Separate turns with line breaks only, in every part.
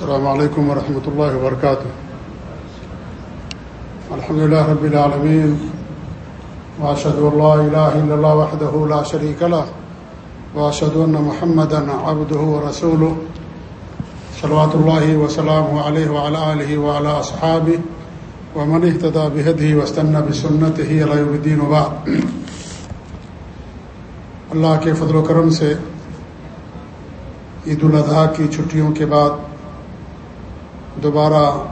السلام علیکم ورحمۃ اللہ وبرکاتہ الحمد لله رب العالمين واشهد ان لا اله الا الله وحده لا شريك له واشهد ان محمدا عبده ورسوله، صلوات الله وسلامه عليه وعلى اله وعلى اصحابه ومن اهتدى بهديه واستنى بسنته الى يوم الدين وبعد. اللہ کے فضل و کرم سے عید الاضحیٰ کی چھٹیوں کے بعد دوبارہ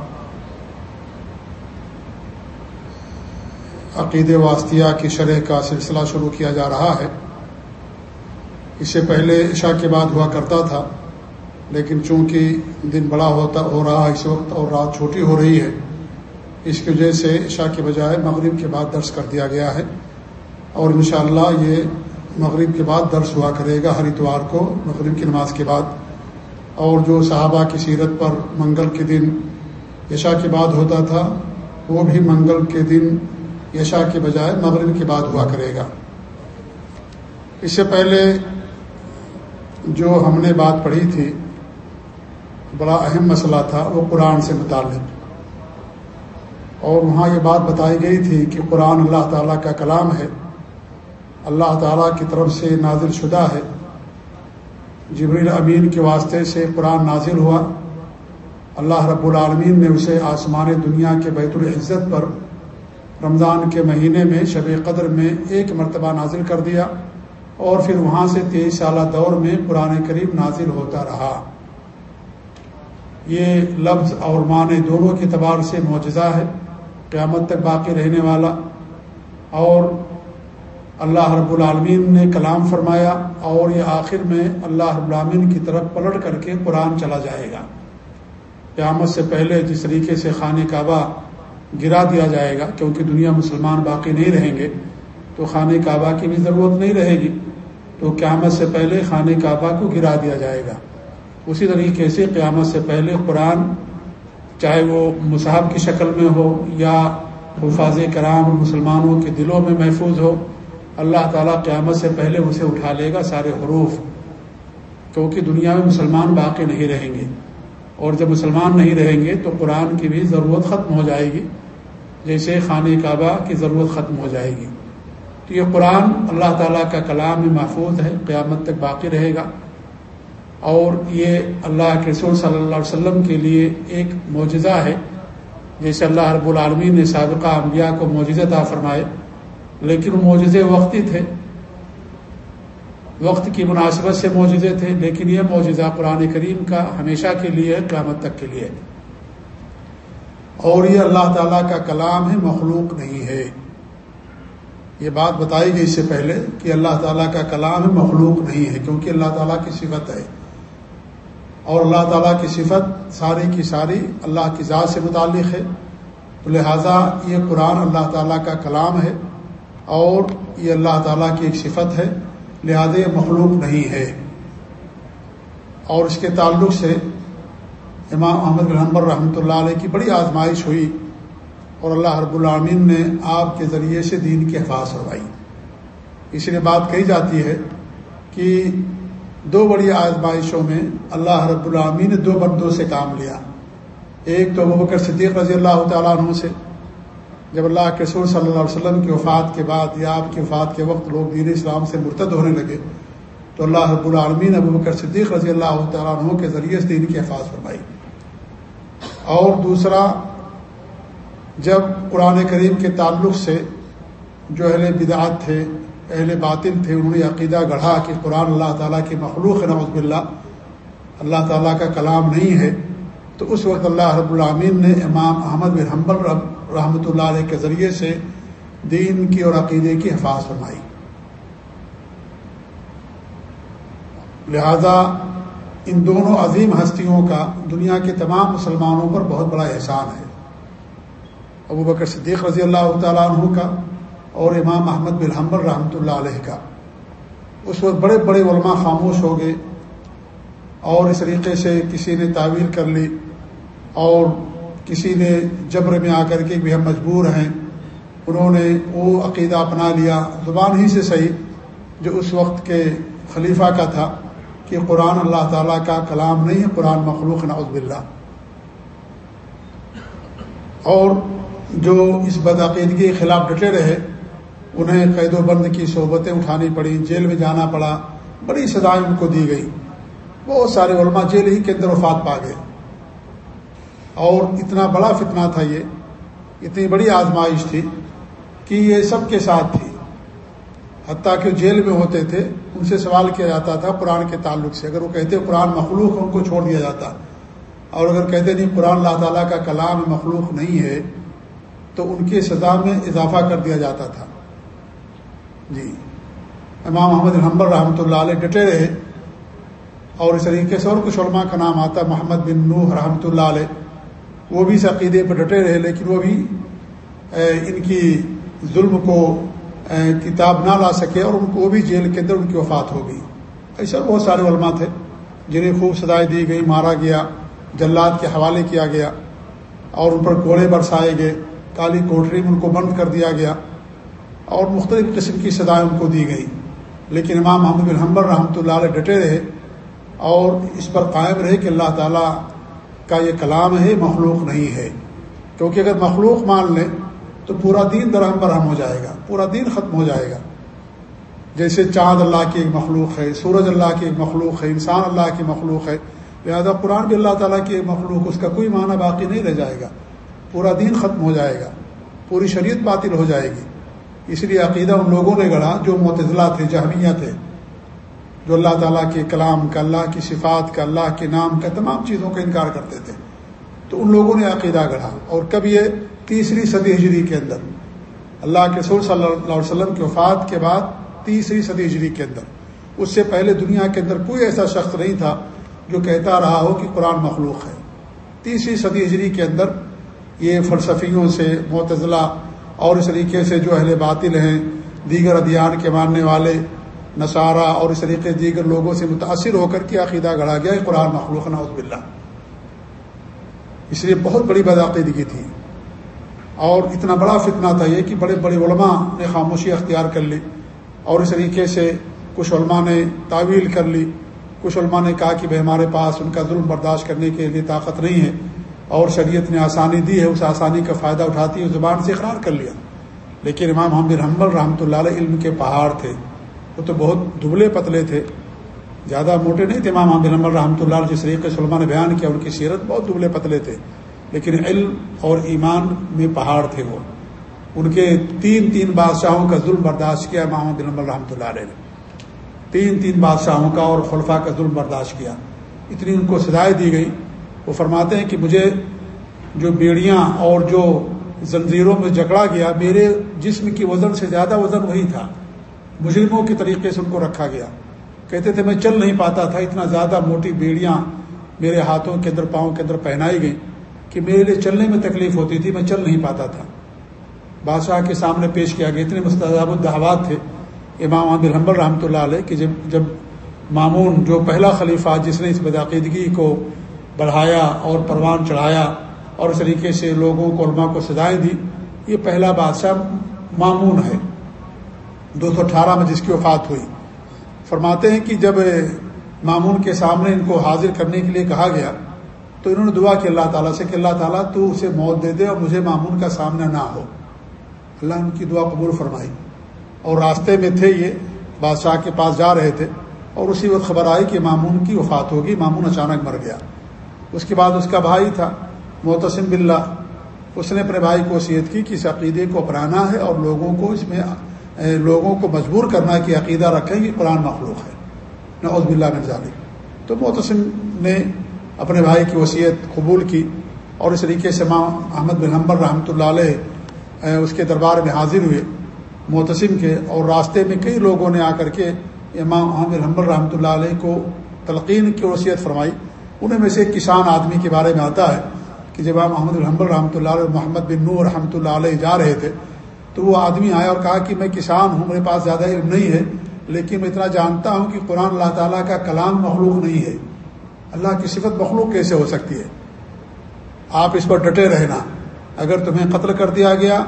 عقید واسطیہ کی شرح کا سلسلہ شروع کیا جا رہا ہے۔ اس سے پہلے عشاء کے بعد ہوا کرتا تھا، لیکن چونکہ دن بڑا ہوتا، ہو رہا ہے اس وقت اور رات چھوٹی ہو رہی ہے، اس کی وجہ سے عشاء کے بجائے مغرب کے بعد درس کر دیا گیا ہے۔ اور انشاءاللہ یہ مغرب کے بعد درس ہوا کرے گا، ہر اتوار کو مغرب کی نماز کے بعد۔ اور جو صحابہ کی سیرت پر منگل کے دن یشا کے بعد ہوتا تھا، وہ بھی منگل کے دن یشا کے بجائے مغرب کے بعد ہوا کرے گا۔ اس سے پہلے جو ہم نے بات پڑھی تھی، بڑا اہم مسئلہ تھا، وہ قرآن سے متعلق۔ اور وہاں یہ بات بتائی گئی تھی کہ قرآن اللہ تعالیٰ کا کلام ہے۔ اللہ تعالیٰ کی طرف سے نازل شدہ ہے۔ جبریل امین کے واسطے سے قرآن نازل ہوا۔ اللہ رب العالمین نے اسے آسمان دنیا کے بیت العزت پر رمضان کے مہینے میں شب قدر میں ایک مرتبہ نازل کر دیا اور پھر وہاں سے تیئیس سالہ دور میں قرآن قریب نازل ہوتا رہا۔ یہ لفظ اور معنی دونوں کے اعتبار سے معجزہ ہے۔ قیامت تک باقی رہنے والا اور اللہ رب العالمین نے کلام فرمایا اور یہ آخر میں اللہ رب العالمین کی طرف پلٹ کر کے قرآن چلا جائے گا۔ قیامت سے پہلے جس طریقے سے خانہ کعبہ گرا دیا جائے گا، کیونکہ دنیا مسلمان باقی نہیں رہیں گے، تو خانہ کعبہ کی بھی ضرورت نہیں رہے گی۔ تو قیامت سے پہلے خانہ کعبہ کو گرا دیا جائے گا۔ اسی طریقے سے قیامت سے پہلے قرآن، چاہے وہ مصحب کی شکل میں ہو یا حفاظ کرام مسلمانوں کے دلوں میں محفوظ ہو اللہ تعالیٰ قیامت سے پہلے اسے اٹھا لے گا سارے حروف، کیونکہ دنیا میں مسلمان باقی نہیں رہیں گے۔ اور جب مسلمان نہیں رہیں گے تو قرآن کی بھی ضرورت ختم ہو جائے گی۔ جیسے خانہ کعبہ کی ضرورت ختم ہو جائے گی۔ تو یہ قرآن اللہ تعالیٰ کا کلام میں محفوظ ہے، قیامت تک باقی رہے گا۔ اور یہ اللہ کے رسول صلی اللہ علیہ وسلم کے لیے ایک معجزہ ہے۔ جیسے اللہ رب العالمین نے سابقہ انبیاء کو معجزہ فرمائے۔ لیکن معجزے وقتی تھے۔ وقت کی مناسبت سے معجزے تھے، لیکن یہ معجزہ قرآن کریم کا ہمیشہ کے لیے، قیامت تک کے لیے۔ اور یہ اللہ تعالیٰ کا کلام ہے، مخلوق نہیں ہے۔ یہ بات بتائی گئی اس سے پہلے کہ اللہ تعالیٰ کا کلام ہے، مخلوق نہیں ہے، کیونکہ اللہ تعالیٰ کی صفت ہے۔ اور اللہ تعالیٰ کی صفت ساری کی ساری اللہ کی ذات سے متعلق ہے۔ تو لہٰذا یہ قرآن اللہ تعالیٰ کا کلام ہے۔ اور یہ اللہ تعالیٰ کی ایک صفت ہے لہذا یہ مخلوق نہیں ہے۔ اور اس کے تعلق سے امام احمد الحمبر رحمۃ اللہ علیہ کی بڑی آزمائش ہوئی اور اللہ رب العامین نے آپ کے ذریعے سے دین کی حفاظ کروائی اس لیے بات کہی جاتی ہے کہ دو بڑی آزمائشوں میں اللہ رب العامین نے دو بندوں سے کام لیا۔ ایک تو بکر صدیق رضی اللہ تعالیٰ عنہ سے جب اللہ کے سور صلی اللہ علیہ وسلم کی وفات کے بعد یا آپ کی وفات کے وقت لوگ دین اسلام سے مرتد ہونے لگے، تو اللہ رب العالمین ابو بکر صدیق رضی اللہ تعالیٰ عنہ کے ذریعے سے دین کی حفاظ فرمائی۔ اور دوسرا، جب قرآن کریم کے تعلق سے جو اہل بدعات تھے، اہل باطل تھے، انہوں نے عقیدہ گڑھا کہ قرآن اللہ تعالیٰ کی مخلوق نوز باللہ، اللہ تعالیٰ کا کلام نہیں ہے، تو اس وقت اللہ رب العامین نے امام احمد بن حنبل رب رحمۃ اللہ علیہ کے ذریعے سے دین کی اور عقیدے کی حفاظ فرمائی۔ لہذا ان دونوں عظیم ہستیوں کا دنیا کے تمام مسلمانوں پر بہت بڑا احسان ہے۔ ابو بکر صدیق رضی اللہ تعالیٰ عنہ کا اور امام احمد بن حنبل رحمۃ اللہ علیہ کا۔ اس وقت بڑے بڑے علماء خاموش ہو گئے اور اس طریقے سے کسی نے تعویل کر لی اور کسی نے جبر میں آ کر کے بھی ہم مجبور ہیں، انہوں نے وہ عقیدہ اپنا لیا۔ زبان ہی سے صحیح، جو اس وقت کے خلیفہ کا تھا کہ قرآن اللہ تعالیٰ کا کلام نہیں ہے، قرآن مخلوق، نعوذ باللہ۔ اور جو اس بدعقیدگی کے خلاف ڈٹے رہے، انہیں قید و بند کی صحبتیں اٹھانی پڑی، جیل میں جانا پڑا، بڑی سزائیں ان کو دی گئی۔ بہت سارے علماء جیل ہی کے اندر وفات پا گئے۔ اور اتنا بڑا فتنہ تھا یہ، اتنی بڑی آزمائش تھی کہ یہ سب کے ساتھ تھی۔ حتیٰ کہ جیل میں ہوتے تھے، ان سے سوال کیا جاتا تھا قرآن کے تعلق سے۔ اگر وہ کہتے قرآن مخلوق، ان کو چھوڑ دیا جاتا۔ اور اگر کہتے نہیں قرآن اللہ تعالیٰ کا کلام مخلوق نہیں ہے، تو ان کی سزا میں اضافہ کر دیا جاتا تھا۔ جی۔ امام محمد الحمبر رحمۃ اللہ علیہ ڈٹے رہے اور اس طریقے سے اور کچھ علماء کا نام آتا، محمد بن نوح رحمۃ اللہ علیہ۔ وہ بھی اس عقیدے پر ڈٹے رہے لیکن وہ بھی ان کی ظلم کو کتاب نہ لا سکے اور ان کو وہ بھی جیل کے اندر ان کی وفات ہو گئی ایسا بہت سارے علماء تھے جنہیں خوب سدائے دی گئی، مارا گیا، جلات کے حوالے کیا گیا اور ان پر کوڑے برسائے گئے، کالی کوٹری میں ان کو بند کر دیا گیا اور مختلف قسم کی سدائیں ان کو دی گئی۔ لیکن امام محمد بن حمبر رحمۃ اللہ علیہ ڈٹے رہے اور اس پر قائم رہے کہ اللہ تعالیٰ کا یہ کلام ہے مخلوق نہیں ہے۔ کیونکہ اگر مخلوق مان لیں تو پورا دین درہم برہم ہو جائے گا، پورا دین ختم ہو جائے گا۔ جیسے چاند اللہ کی ایک مخلوق ہے، سورج اللہ کی ایک مخلوق ہے، انسان اللہ کی مخلوق ہے، لہٰذا قرآن بھی اللہ تعالیٰ کی ایک مخلوق، اس کا کوئی معنی باقی نہیں رہ جائے گا۔ پورا دین ختم ہو جائے گا، پوری شریعت باطل ہو جائے گی۔ اس لیے عقیدہ ان لوگوں نے گڑھا جو متضلاع تھے، جہمیہ تھے۔ جو اللہ تعالیٰ کے کلام کا، اللہ کی صفات کا، اللہ کے نام کا تمام چیزوں کا انکار کرتے تھے۔ تو ان لوگوں نے عقیدہ گڑھا۔ اور کب یہ؟ تیسری صدی ہجری کے اندر۔ اللہ کے رسول صلی اللہ علیہ وسلم کی وفات کے بعد تیسری صدی ہجری کے اندر۔ اس سے پہلے دنیا کے اندر کوئی ایسا شخص نہیں تھا جو کہتا رہا ہو کہ قرآن مخلوق ہے۔ تیسری صدی ہجری کے اندر یہ فلسفیوں سے معتضلاع اور اس طریقے سے جو اہل باطل ہیں، دیگر ادیان کے ماننے والے نصارہ اور اس طریقے دیگر لوگوں سے متاثر ہو کر کے عقیدہ گڑھا گیا قرآن مخلوق، نعوذ باللہ۔ اس لیے بہت بڑی بدعقیدگی تھی۔ اور اتنا بڑا فتنہ تھا یہ کہ بڑے بڑے علماء نے خاموشی اختیار کر لی اور اس طریقے سے کچھ علماء نے تعویل کر لی۔ کچھ علماء نے کہا کہ بھائی ہمارے پاس ان کا ظلم برداشت کرنے کے لیے طاقت نہیں ہے اور شریعت نے آسانی دی ہے، اس آسانی کا فائدہ اٹھاتی ہے زبان سے اقرار کر لیا۔ لیکن امام حمد حمبل رحمۃ اللہ علیہ علم کے پہاڑ تھے۔ وہ تو بہت دبلے پتلے تھے، زیادہ موٹے نہیں تھے۔ امام حمد حمبل رحمۃ اللہ جس طریقے سے نے بیان کیا، ان کی سیرت بہت دبلے پتلے تھے، لیکن علم اور ایمان میں پہاڑ تھے وہ۔ ان کے تین تین بادشاہوں کا ظلم برداشت کیا امام بن نمبر رحمۃ اللہ علیہ نے۔ تین تین بادشاہوں کا اور خلفہ کا ظلم برداشت کیا۔ اتنی ان کو سدائے دی گئی۔ وہ فرماتے ہیں کہ مجھے جو بیڑیاں اور جو زنجیروں میں جکڑا گیا، میرے جسم کی وزن سے زیادہ وزن وہی تھا۔ مجرموں کے طریقے سے ان کو رکھا گیا۔ کہتے تھے، میں چل نہیں پاتا تھا، اتنا زیادہ موٹی بیڑیاں میرے ہاتھوں کے اندر، پاؤں کے اندر پہنائی گئیں کہ میرے لیے چلنے میں تکلیف ہوتی تھی، میں چل نہیں پاتا تھا۔ بادشاہ کے سامنے پیش کیا گیا۔ اتنے مستحب الدہوات تھے۔ امام عامر حمبل رحمۃ اللہ علیہ کہ جب جب مامون، جو پہلا خلیفہ جس نے اس بدعقیدگی کو بڑھایا اور پروان چڑھایا اور اس طریقے سے لوگوں کو علماء کو سزائیں دی، یہ پہلا بادشاہ مامون ہے۔ دو سو اٹھارہ میں جس کی وفات ہوئی۔ فرماتے ہیں کہ جب مامون کے سامنے ان کو حاضر کرنے کے لیے کہا گیا، تو انہوں نے دعا کی اللہ تعالیٰ سے کہ اللہ تعالیٰ تو اسے موت دے دے اور مجھے معمون کا سامنا نہ ہو۔ اللہ ان کی دعا قبول فرمائی۔ اور راستے میں تھے یہ، بادشاہ کے پاس جا رہے تھے اور اسی وقت خبر آئی کہ معمون کی وفات ہوگی معمون اچانک مر گیا۔ اس کے بعد اس کا بھائی تھا محتسم بلّہ اس نے اپنے بھائی کو وصیت کی کہ اس عقیدے کو اپنانا ہے اور لوگوں کو اس میں لوگوں کو مجبور کرنا کہ عقیدہ رکھیں کہ قرآن مخلوق ہے۔ نعوذ باللہ من ذالک۔ تو محتسم نے اپنے بھائی کی وصیت قبول کی اور اس طریقے سے ماں احمد بن حمبر رحمۃ اللہ علیہ اس کے دربار میں حاضر ہوئے۔ محتسم کے اور راستے میں کئی لوگوں نے آ کر کے امام احمد حمبر رحمۃ اللہ علیہ کو تلقین کی وصیت فرمائی۔ انہیں میں سے ایک کسان آدمی کے بارے میں آتا ہے کہ جب امام محمد الحمبر رحمۃ اللہ علیہ محمد بن نور رحمۃ اللہ علیہ جا رہے تھے تو وہ آدمی آیا اور کہا کہ میں کسان ہوں، میرے پاس زیادہ علم نہیں ہے، لیکن میں اتنا جانتا ہوں کہ قرآن اللہ تعالیٰ کا کلام مخلوق نہیں ہے۔ اللہ کی صفت مخلوق کیسے ہو سکتی ہے؟ آپ اس پر ڈٹے رہنا۔ اگر تمہیں قتل کر دیا گیا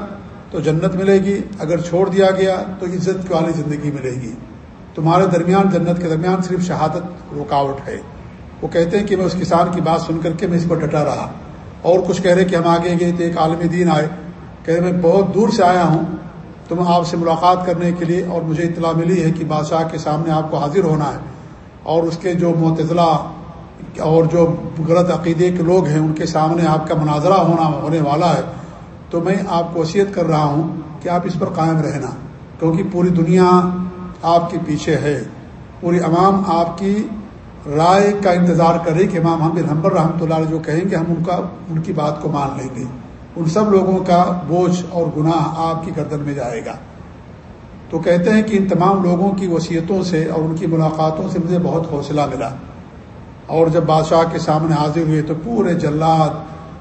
تو جنت ملے گی، اگر چھوڑ دیا گیا تو عزت والی زندگی ملے گی۔ تمہارے درمیان جنت کے درمیان صرف شہادت رکاوٹ ہے۔ وہ کہتے ہیں کہ میں اس کسان کی بات سن کر کے میں اس پر ڈٹا رہا۔ اور کچھ کہہ رہے کہ ہم آگے گئے تھے ایک عالمی دین آئے۔ کہ میں بہت دور سے آیا ہوں تو میں آپ سے ملاقات کرنے کے لیے اور مجھے اطلاع ملی ہے کہ بادشاہ کے سامنے آپ کو حاضر ہونا ہے اور اس کے جو معتضلاع اور جو غلط عقیدے کے لوگ ہیں، ان کے سامنے آپ کا مناظرہ ہونا ہونے والا ہے۔ تو میں آپ کو وصیت کر رہا ہوں کہ آپ اس پر قائم رہنا، کیونکہ پوری دنیا آپ کے پیچھے ہے۔ پوری عوام آپ کی رائے کا انتظار کرے کہ امام حمد حمبر رحمۃ اللہ جو کہیں گے، ہم ان کا، ان کی بات کو مان لیں گے۔ ان سب لوگوں کا بوجھ اور گناہ آپ کی گردن میں جائے گا۔ تو کہتے ہیں کہ ان تمام لوگوں کی وصیتوں سے اور ان کی ملاقاتوں سے مجھے بہت حوصلہ ملا۔ اور جب بادشاہ کے سامنے حاضر ہوئے تو پورے جلات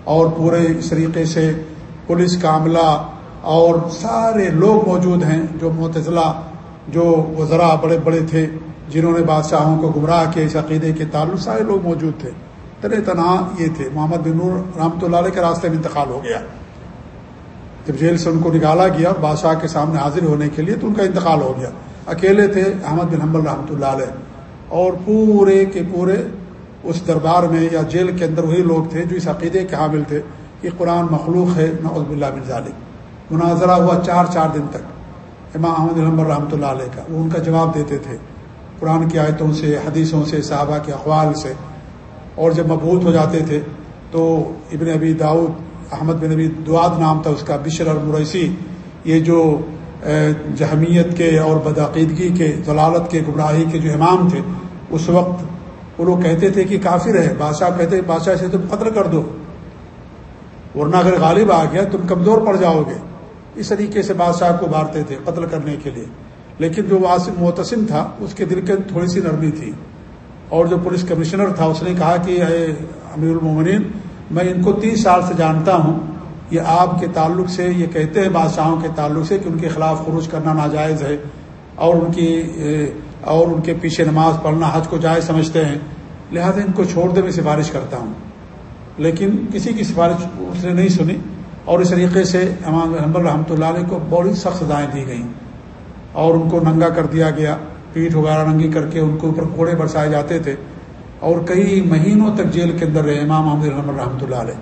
اور پورے اس طریقے سے پولیس کا عملہ اور سارے لوگ موجود ہیں جو متضلاع جو وزراء بڑے بڑے تھے، جنہوں نے بادشاہوں کو گمراہ کیا۔ اس عقیدے کے تعلق سارے لوگ موجود تھے۔ طرح تنہا یہ تھے۔ محمد بن نور رحمۃ اللہ علیہ کے راستے میں انتقال ہو گیا۔ جب جیل سے ان کو نکالا گیا اور بادشاہ کے سامنے حاضر ہونے کے لیے تو ان کا انتقال ہو گیا۔ اکیلے تھے احمد بن حمل رحمۃ اللہ علیہ۔ اور پورے کے پورے اس دربار میں یا جیل کے اندر وہی لوگ تھے جو اس عقیدے کے حامل تھے کہ قرآن مخلوق ہے نعوذ باللہ بن ظالم مناظرہ ہوا چار چار دن تک۔ امام احمد الحمد رحمۃ اللہ علیہ کا۔ وہ ان کا جواب دیتے تھے۔ قرآن کی آیتوں سے، حدیثوں سے، صحابہ کے اقوال سے۔ اور جب مبوط ہو جاتے تھے تو ابن ابی داود احمد بن ابی دعاد نام تھا اس کا، بشر اور مریسی، یہ جو جہمیت کے اور بدعقیدگی کے، ضلالت کے، گمراہی کے جو امام تھے، اس وقت وہ لوگ کہتے تھے کہ کافر ہے، بادشاہ کہتے بادشاہ سے تم قتل کر دو، ورنہ اگر غالب آ گیا تم کمزور پڑ جاؤ گے۔ اس طریقے سے بادشاہ کو مارتے تھے قتل کرنے کے لیے۔ لیکن جو واسم معتصم تھا، اس کے دل کے تھوڑی سی نرمی تھی۔ اور جو پولیس کمشنر تھا، اس نے کہا کہ، اے امیر المومنین، میں ان کو تیس سال سے جانتا ہوں۔ یہ آپ کے تعلق سے، یہ کہتے ہیں بادشاہوں کے تعلق سے کہ ان کے خلاف خروج کرنا ناجائز ہے اور ان کی اور ان کے پیچھے نماز پڑھنا حج کو جائز سمجھتے ہیں۔ لہذا ان کو چھوڑ دے، میں سفارش کرتا ہوں۔ لیکن کسی کی سفارش اس نے نہیں سنی اور اس طریقے سے امام رحمۃ اللہ علیہ کو بڑی سخت سزائیں دی گئیں اور ان کو ننگا کر دیا گیا۔ پیٹھ وغیرہ ننگی کر کے ان کے اوپر کوڑے برسائے جاتے تھے اور کئی مہینوں تک جیل کے اندر رہے امام محمد الحمد رحمۃ اللہ علیہ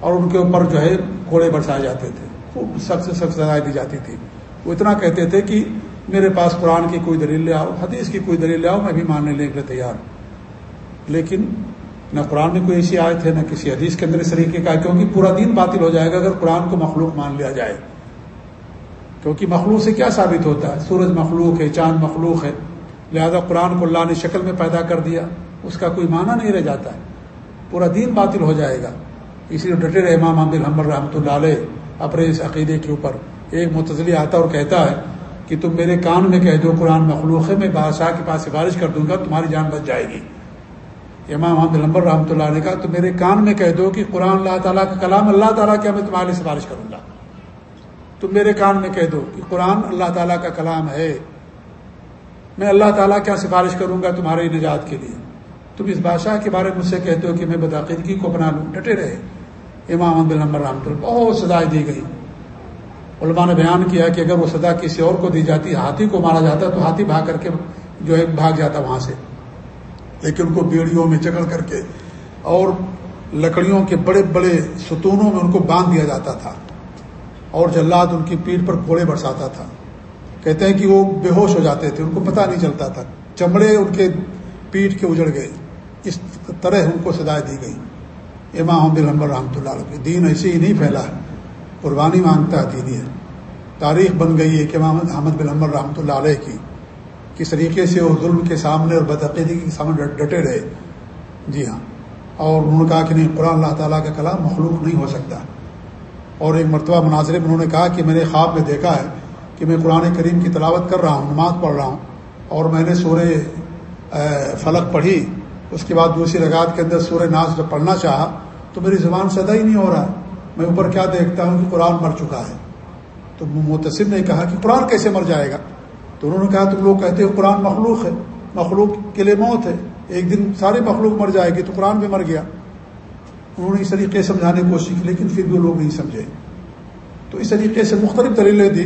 اور ان کے اوپر جو ہے کوڑے برسائے جاتے تھے خوب سخت سے سخت سزائیں دی جاتی تھی وہ اتنا کہتے تھے کہ میرے پاس قرآن کی کوئی دلیل لے آؤ حدیث کی کوئی دلیل لے آؤ میں بھی ماننے لے کے تیار لیکن نہ قرآن میں کوئی ایسی آیت ہے، نہ کسی حدیث کے اندر اس طریقے کا کیونکہ پورا دین باطل ہو جائے گا اگر قرآن کو مخلوق مان لیا جائے۔ کیونکہ مخلوق سے کیا ثابت ہوتا ہے؟ سورج مخلوق ہے، چاند مخلوق ہے۔ لہذا قرآن کو اللہ نے شکل میں پیدا کر دیا، اس کا کوئی معنی نہیں رہ جاتا ہے۔ پورا دین باطل ہو جائے گا۔ اس لیے ڈٹے رہے امام عبد الحمد رحمۃ اللہ علیہ اپنے اس عقیدے کے اوپر ایک متضلی آتا اور کہتا ہے کہ تم میرے کان میں کہہ دو، قرآن مخلوق ہے، میں بادشاہ کے پاس سفارش کر دوں گا، تمہاری جان بچ جائے گی۔ امام محمد الحمد رحمۃ اللہ نے کہا تو میرے کان میں کہہ دو کہ قرآن اللہ تعالیٰ کا کلام، اللہ تعالیٰ کیا میں تمہارے لیے سفارش کروں گا۔ تم میرے کان میں کہہ دو کہ قرآن اللہ تعالیٰ کا کلام ہے۔ میں اللہ تعالیٰ کیا سفارش کروں گا تمہارے نجات کے لیے؟ تم اس بادشاہ کے بارے میں مجھ سے کہتے ہو کہ میں بدعقیدگی کو اپنا لوں۔ ڈٹے رہے۔ امام محمد الحمد رحمۃ اللہ، بہت سزائیں دی گئی۔ علماء نے بیان کیا کہ اگر وہ سزا کسی اور کو دی جاتی، ہاتھی کو مارا جاتا، تو ہاتھی بھاگ کر کے جو ہے بھاگ جاتا وہاں سے۔ لیکن ان کو بیڑیوں میں جکڑ کر کے اور لکڑیوں کے بڑے بڑے ستونوں میں ان کو باندھ دیا جاتا تھا۔ اور جلات ان کی پیٹ پر کوڑے برساتا تھا۔ کہتے ہیں کہ وہ بے ہوش ہو جاتے تھے، ان کو پتہ نہیں چلتا تھا۔ چمڑے ان کے پیٹ کے اجڑ گئے۔ اس طرح ان کو سزائے دی گئی۔ امام حمد الحمد رحمۃ اللہ علیہ دین ایسے ہی نہیں پھیلا۔ ہے قربانی مانگتا ہے دینی ہے۔ تاریخ بن گئی ہے کہ امام احمد بن رحمۃ اللہ علیہ کی کس طریقے سے وہ ظلم کے سامنے اور بدعقیدگی کے سامنے ڈٹے رہے۔ جی ہاں۔ اور انہوں نے کہا کہ نہیں، قرآن اللہ تعالیٰ کا کلام مخلوق نہیں ہو سکتا۔ اور ایک مرتبہ مناظرے میں انہوں نے کہا کہ میں نے خواب میں دیکھا ہے کہ میں قرآن کریم کی تلاوت کر رہا ہوں، نماز پڑھ رہا ہوں، اور میں نے سورہ فلق پڑھی۔ اس کے بعد دوسری رگات کے اندر سورہ ناز جب پڑھنا چاہا تو میری زبان سدا ہی نہیں ہو رہا میں اوپر کیا دیکھتا ہوں کہ قرآن مر چکا ہے۔ تو متصم نے کہا کہ قرآن کیسے مر جائے گا؟ تو انہوں نے کہا تم لوگ کہتے ہو قرآن مخلوق ہے، مخلوق کے لیے موت ہے، ایک دن سارے مخلوق مر جائے گی تو قرآن بھی مر گیا۔ انہوں نے اس طریقے سے سمجھانے کی کوشش کی، لیکن پھر بھی لوگ نہیں سمجھے۔ تو اس طریقے سے مختلف دلیلیں دی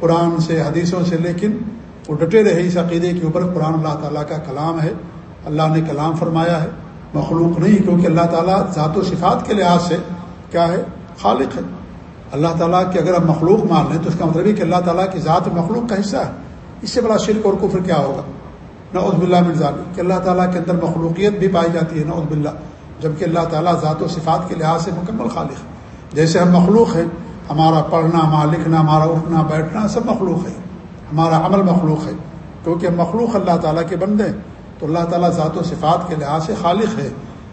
قرآن سے، حدیثوں سے، لیکن وہ ڈٹے رہے اس عقیدے کے اوپر۔ قرآن اللہ تعالیٰ کا کلام ہے، اللہ نے کلام فرمایا ہے، مخلوق نہیں، کیونکہ اللہ تعالیٰ ذات و صفات کے لحاظ سے کیا ہے؟ خالق ہے۔ اللہ تعالیٰ کی اگر ہم مخلوق مان لیں تو اس کا مطلب ہے کہ اللہ تعالیٰ کی ذات مخلوق کا حصہ ہے۔ اس سے بڑا شرک اور کفر کیا ہوگا؟ نعوذ باللہ من ذالک۔ کہ اللہ تعالیٰ کے اندر مخلوقیت بھی پائی جاتی ہے، نعوذ باللہ۔ جبکہ اللہ تعالیٰ ذات و صفات کے لحاظ سے مکمل خالق ہے۔ جیسے ہم مخلوق ہیں، ہمارا پڑھنا، ہمارا لکھنا، ہمارا اٹھنا، بیٹھنا سب مخلوق ہے ہمارا عمل مخلوق ہے۔ کیونکہ ہم مخلوق اللہ تعالیٰ کے بندے تو اللہ تعالیٰ ذات و صفات کے لحاظ سے خالق ہے۔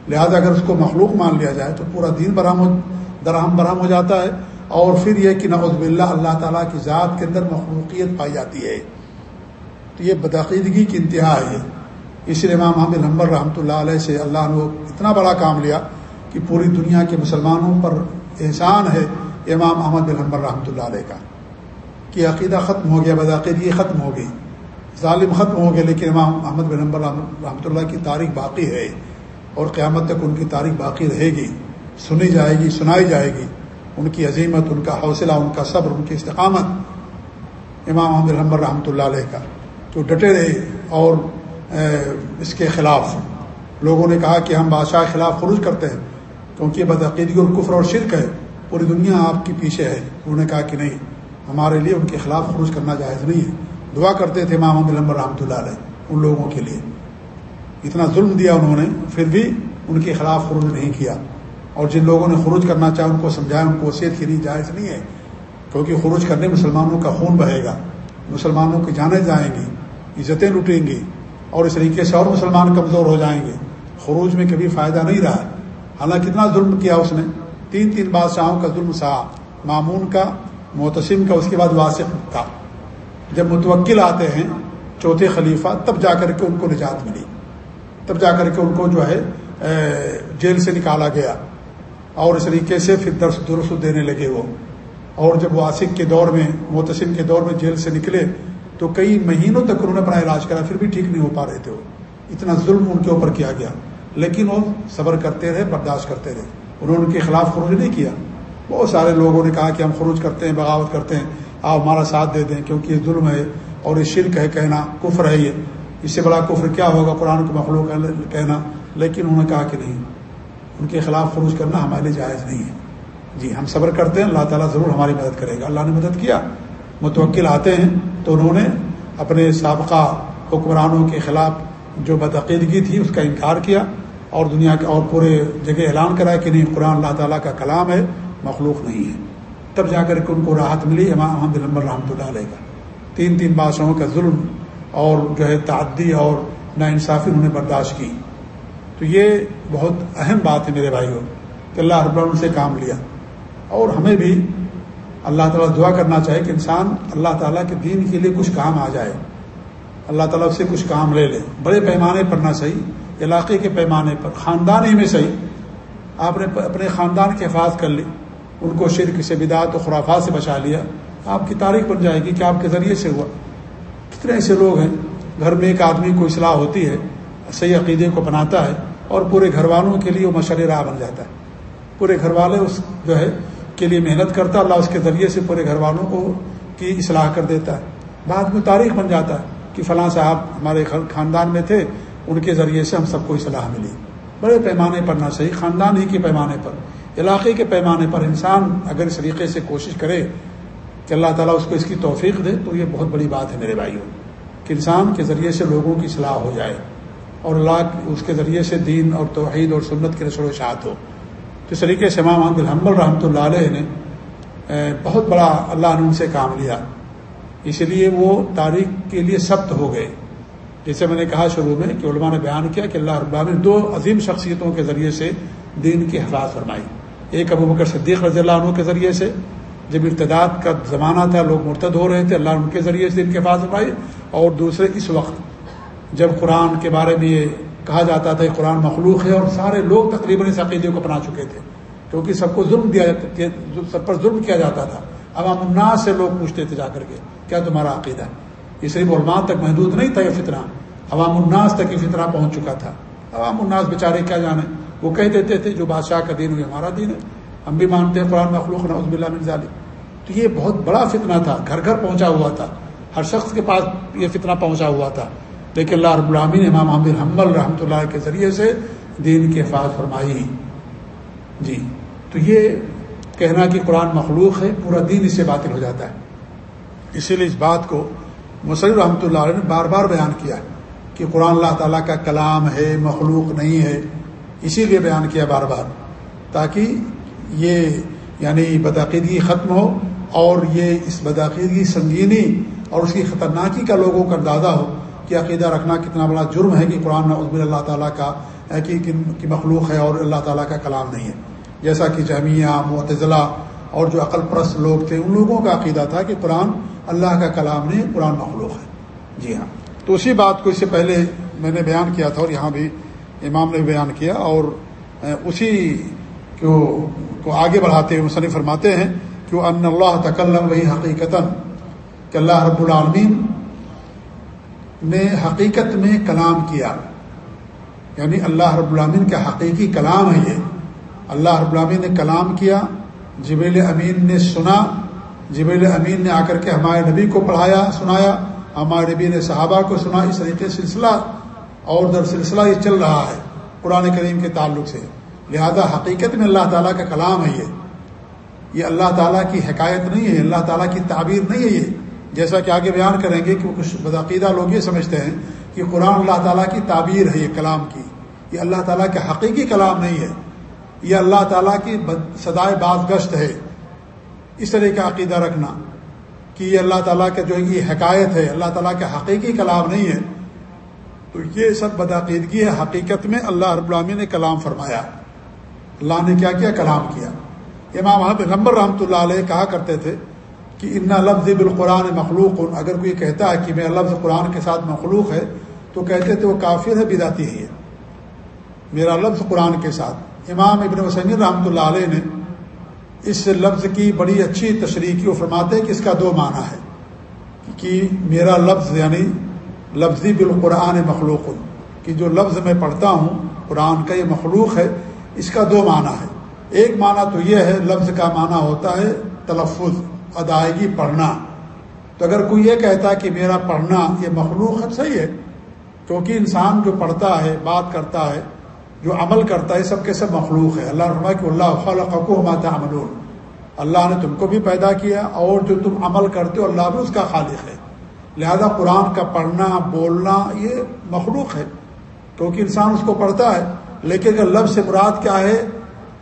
لہذا اگر اس کو مخلوق مان لیا جائے، تو پورا دین برہم درہم برہم ہو جاتا ہے۔ اور پھر یہ کہ نعوذ باللہ اللہ تعالیٰ کی ذات کے اندر مخلوقیت پائی جاتی ہے۔ تو یہ بدعقیدگی کی انتہا ہے۔ اس لیے امام حامد نمبر رحمۃ اللہ علیہ سے اللہ نے اتنا بڑا کام لیا کہ پوری دنیا کے مسلمانوں پر احسان ہے امام احمد بن حمبر رحمۃ اللہ علیہ کا کہ عقیدہ ختم ہو گیا، بدعقیدگی ختم ہو گئی۔ ظالم ختم ہو گئے لیکن امام احمد بن حمبر رحمۃ اللہ کی تاریخ باقی ہے اور قیامت تک ان کی تاریخ باقی رہے گی، سنی جائے گی، سنائی جائے گی۔ ان کی عظیمت، ان کا حوصلہ، ان کا صبر، ان کی استقامت امام احمد حمبر رحمۃ اللہ علیہ کا جو ڈٹے رہے اور اس کے خلاف۔ لوگوں نے کہا کہ ہم بادشاہ کے خلاف خروج کرتے ہیں، کیونکہ بدعقیدگی اور کفر اور شرک ہے، پوری دنیا آپ کے پیچھے ہے۔ انہوں نے کہا کہ نہیں، ہمارے لیے ان کے خلاف خروج کرنا جائز نہیں ہے۔ دعا کرتے تھے امام محمد رحمۃ اللہ علیہ، ان لوگوں کے لیے۔ اتنا ظلم دیا انہوں نے، پھر بھی ان کے خلاف خروج نہیں کیا۔ اور جن لوگوں نے خروج کرنا چاہا، ان کو سمجھایا ان کو وصیت کی نہیں جائز نہیں ہے۔ کیونکہ خروج کرنے مسلمانوں کا خون بہے گا، مسلمانوں کی جانیں جائیں گی عزتیں لٹیں گی اور اس طریقے سے اور مسلمان کمزور ہو جائیں گے۔ خروج میں کبھی فائدہ نہیں رہا۔ حالانکہ کتنا ظلم کیا اس نے۔ تین تین بادشاہوں کا ظلم سہا معمون کا محتسم کا، اس کے بعد واسق کا جب متوکل آتے ہیں، چوتھے خلیفہ، تب جا کر کے ان کو نجات ملی۔ تب جا کر کے ان کو جو ہے جیل سے نکالا گیا۔ اور اس طریقے سے پھر درس درست دینے لگے وہ۔ اور جب واسق کے دور میں محتسم کے دور میں جیل سے نکلے تو کئی مہینوں تک انہوں نے اپنا علاج کرا پھر بھی ٹھیک نہیں ہو پا رہے تھے وہ۔ اتنا ظلم ان کے اوپر کیا گیا۔ لیکن وہ صبر کرتے رہے، برداشت کرتے رہے۔ انہوں نے ان کے خلاف خروج نہیں کیا۔ بہت سارے لوگوں نے کہا کہ ہم خروج کرتے ہیں، بغاوت کرتے ہیں۔ آپ ہمارا ساتھ دے دیں، کیونکہ یہ ظلم ہے اور یہ شرک ہے، کہنا کفر ہے یہ۔ اس سے بڑا کفر کیا ہوگا؟ قرآن کے مخلوق کہنا۔ لیکن انہوں نے کہا کہ نہیں، ان کے خلاف خروج کرنا ہمارے لیے جائز نہیں ہے۔ جی ہم صبر کرتے ہیں، اللہ تعالیٰ ضرور ہماری مدد کرے گا۔ اللہ نے مدد کیا۔ متوکل آتے ہیں تو انہوں نے اپنے سابقہ حکمرانوں کے خلاف جو بدعقیدگی تھی اس کا انکار کیا اور دنیا کے اور پورے جگہ اعلان کرا کہ نہیں، قرآن اللہ تعالیٰ کا کلام ہے، مخلوق نہیں ہے۔ تب جا کر کے ان کو راحت ملی، امام محمد نمبر رحمۃ اللہ علیہ کا۔ تین تین بادشاہوں کا ظلم اور جو ہے تعدی اور نا انصافی انہوں نے برداشت کی۔ تو یہ بہت اہم بات ہے میرے بھائیوں، کہ اللہ رب العالمین سے کام لیا۔ اور ہمیں بھی اللہ تعالیٰ دعا کرنا چاہے کہ انسان اللہ تعالیٰ کے دین کے لیے کچھ کام آ جائے۔ اللہ تعالیٰ سے کچھ کام لے لے۔ بڑے پیمانے پر نہ صحیح، علاقے کے پیمانے پر۔ خاندان ہی میں صحیح۔ آپ نے اپنے خاندان کی حفاظت کر لی۔ ان کو شرک سے، بدعت و خرافات سے بچا لیا۔ آپ کی تاریخ بن جائے گی کہ آپ کے ذریعے سے ہوا۔ کتنے ایسے لوگ ہیں، گھر میں ایک آدمی کو اصلاح ہوتی ہے، صحیح عقیدے کو بناتا ہے اور پورے گھر والوں کے لیے وہ مشر راہ بن جاتا ہے۔ پورے گھر والے اس جو ہے کے لیے محنت کرتا ہے، اللہ اس کے ذریعے سے پورے گھر والوں کو کی اصلاح کر دیتا ہے۔ بعد میں تاریخ بن جاتا ہے کہ فلاں صاحب ہمارے خاندان میں تھے، ان کے ذریعے سے ہم سب کو اصلاح ملی۔ بڑے پیمانے پر نہ صحیح، خاندان ہی کے پیمانے پر۔ علاقے کے پیمانے پر انسان اگر اس طریقے سے کوشش کرے کہ اللہ تعالیٰ اس کو اس کی توفیق دے، تو یہ بہت بڑی بات ہے میرے بھائیوں، کہ انسان کے ذریعے سے لوگوں کی اصلاح ہو جائے اور اللہ اس کے ذریعے سے دین اور توحید اور سنت کی نشر و اشاعت ہو۔ اس طریقے سے امام محمد الحمد رحمۃ اللہ علیہ نے بہت بڑا اللہ نے ان سے کام لیا۔ اس لیے وہ تاریخ کے لیے سخت ہو گئے۔ جیسے میں نے کہا شروع میں کہ علماء نے بیان کیا کہ اللہ رب نے دو عظیم شخصیتوں کے ذریعے سے دین کی حفاظ فرمائی۔ ایک ابو بکر صدیق رضی اللہ عنہ کے ذریعے سے، جب ارتداد کا زمانہ تھا، لوگ مرتد ہو رہے تھے، اللہ ان کے ذریعے سے دین کی حفاظ فرمائی۔ اور دوسرے، اس وقت جب قرآن کے بارے میں یہ کہا جاتا تھا کہ قرآن مخلوق ہے اور سارے لوگ تقریباً اس عقیدے کو اپنا چکے تھے کیونکہ سب کو ظلم دیا سب پر ظلم کیا جاتا تھا۔ عوام الناس سے لوگ پوچھتے تھے جا کر کے، کیا تمہارا عقیدہ؟ ہے یہ صرف علماء تک محدود نہیں تھا یہ فطرہ عوام الناس تک یہ فطرہ پہنچ چکا تھا۔ عوام الناس بیچارے کیا جانے وہ کہہ دیتے تھے، جو بادشاہ کا دین ہوئی ہمارا دین ہے۔ ہم بھی مانتے ہیں قرآن مخلوق نوز بلّہ مرزالی تو یہ بہت بڑا فتنہ تھا، گھر گھر پہنچا ہوا تھا۔ ہر شخص کے پاس یہ فتنہ پہنچا ہوا تھا۔ لیکن اللہ رب العامین امام حمد حمل رحمۃ اللہ کے ذریعے سے دین کی حفاظ فرمائی جی تو یہ کہنا کہ قرآن مخلوق ہے، پورا دین اس سے باطل ہو جاتا ہے۔ اسی لیے اس بات کو مصر رحمۃ اللہ علیہ نے بار بار بیان کیا کہ قرآن اللہ تعالیٰ کا کلام ہے، مخلوق نہیں ہے۔ اسی لیے بیان کیا بار بار، تاکہ یہ یعنی بدعقیدگی ختم ہو اور یہ اس بدعقیدگی سنگینی اور اس کی خطرناکی کا لوگوں کا اندازہ ہو۔ کہ عقیدہ رکھنا کتنا بڑا جرم ہے کہ قرآن عزب اللہ تعالیٰ کا کی مخلوق ہے اور اللہ تعالیٰ کا کلام نہیں ہے۔ جیسا کہ جامعہ معتضلاء اور جو عقل پرست لوگ تھے، ان لوگوں کا عقیدہ تھا کہ قرآن اللہ کا کلام نہیں، قرآن مخلوق ہے۔ جی ہاں۔ تو اسی بات کو اس سے پہلے میں نے بیان کیا تھا اور یہاں بھی امام نے بیان کیا اور اسی کو کو آگے بڑھاتے ہوئے مصنف فرماتے ہیں کہ وہ ان اللہ تکلم وہی حقیقت کہ اللہ رب العالمین نے حقیقت میں کلام کیا۔ یعنی اللہ رب العالمین کا حقیقی کلام ہے یہ۔ اللہ رب العالمین نے کلام کیا جبیل امین نے سنا جبیل امین نے آ کر کے ہمارے نبی کو پڑھایا، سنایا، ہمارے نبی نے صحابہ کو سنا، اس طریقے سلسلہ اور در سلسلہ یہ چل رہا ہے، قرآن کریم کے تعلق سے۔ لہذا حقیقت میں اللہ تعالیٰ کا کلام ہے یہ۔ یہ اللہ تعالیٰ کی حکایت نہیں ہے، اللہ تعالیٰ کی تعبیر نہیں ہے یہ۔ جیسا کہ آگے بیان کریں گے کہ کچھ بدعقیدہ لوگ یہ سمجھتے ہیں کہ قرآن اللہ تعالیٰ کی تعبیر ہے یہ کلام کی، یہ اللہ تعالیٰ کے حقیقی کلام نہیں ہے، یہ اللہ تعالیٰ کی سدائے باز گشت ہے۔ اس طرح کا عقیدہ رکھنا کہ یہ اللہ تعالیٰ کا جو یہ حکایت ہے، اللہ تعالیٰ کے حقیقی کلام نہیں ہے، تو یہ سب بدعقیدگی ہے۔ حقیقت میں اللہ رب العامی نے کلام فرمایا۔ اللہ نے کیا کیا؟ کلام کیا۔ امام احمد نمبر رحمۃ اللہ علیہ کہا کرتے تھے کہ انا لفظ بالقرآن مخلوق، اگر کوئی کہتا ہے کہ میرا لفظ قرآن کے ساتھ مخلوق ہے، تو کہتے تھے وہ کافر ہے بداتی ہے میرا لفظ قرآن کے ساتھ۔ امام ابن وسیم رحمۃ اللہ علیہ نے اس لفظ کی بڑی اچھی تشریح کی، وہ فرماتے کہ اس کا دو معنی ہے۔ کہ میرا لفظ یعنی لفظی بالقرآن مخلوق، کہ جو لفظ میں پڑھتا ہوں، قرآن کا یہ مخلوق ہے، اس کا دو معنی ہے۔ ایک معنی تو یہ ہے، لفظ کا معنی ہوتا ہے تلفظ۔ ادائیگی پڑھنا۔ تو اگر کوئی یہ کہتا ہے کہ میرا پڑھنا یہ مخلوق ہے، صحیح ہے۔ کیونکہ انسان جو پڑھتا ہے، بات کرتا ہے، جو عمل کرتا ہے سب کے سب مخلوق ہے۔ اللہ رحمٰ کہ اللہ خلقو مات عمل اللہ نے تم کو بھی پیدا کیا اور جو تم عمل کرتے ہو، اللہ بھی اس کا خالق ہے۔ لہذا قرآن کا پڑھنا، بولنا، یہ مخلوق ہے۔ کیونکہ انسان اس کو پڑھتا ہے، لیکن اگر لفظ سے مراد کیا ہے؟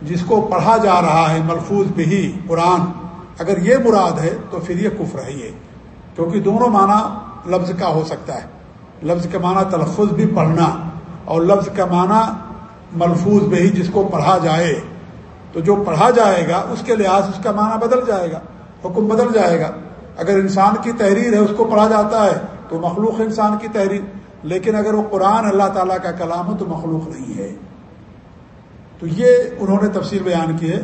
جس کو پڑھا جا رہا ہے، ملفوظ بھی قرآن۔ اگر یہ مراد ہے تو پھر یہ کفر ہے یہ، کیونکہ دونوں معنی لفظ کا ہو سکتا ہے۔ لفظ کا معنی تلفظ بھی پڑھنا اور لفظ کا معنی ملفوظ بھی جس کو پڑھا جائے۔ تو جو پڑھا جائے گا، اس کے لحاظ اس کا معنی بدل جائے گا، حکم بدل جائے گا۔ اگر انسان کی تحریر ہے، اس کو پڑھا جاتا ہے، تو مخلوق انسان کی تحریر۔ لیکن اگر وہ قرآن اللہ تعالیٰ کا کلام ہو، تو مخلوق نہیں ہے۔ تو یہ انہوں نے تفصیل بیان کی ہے۔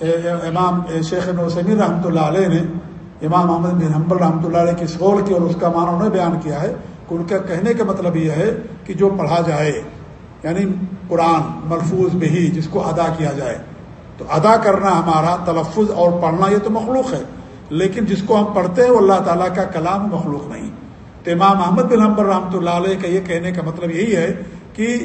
امام شیخ نوسمی رحمۃ اللہ علیہ نے امام محمد بن حمبل رحمۃ اللہ علیہ کی سول کی اور اس کا معنی انہوں نے بیان کیا ہے کہ ان کا کہنے کا مطلب یہ ہے کہ جو پڑھا جائے یعنی قرآن ملفوظ بھی جس کو ادا کیا جائے۔ تو ادا کرنا ہمارا تلفظ اور پڑھنا یہ تو مخلوق ہے، لیکن جس کو ہم پڑھتے ہیں وہ اللہ تعالیٰ کا کلام مخلوق نہیں۔ تو امام محمد بن حمبر رحمۃ اللہ علیہ کا یہ کہنے کا مطلب یہی ہے کہ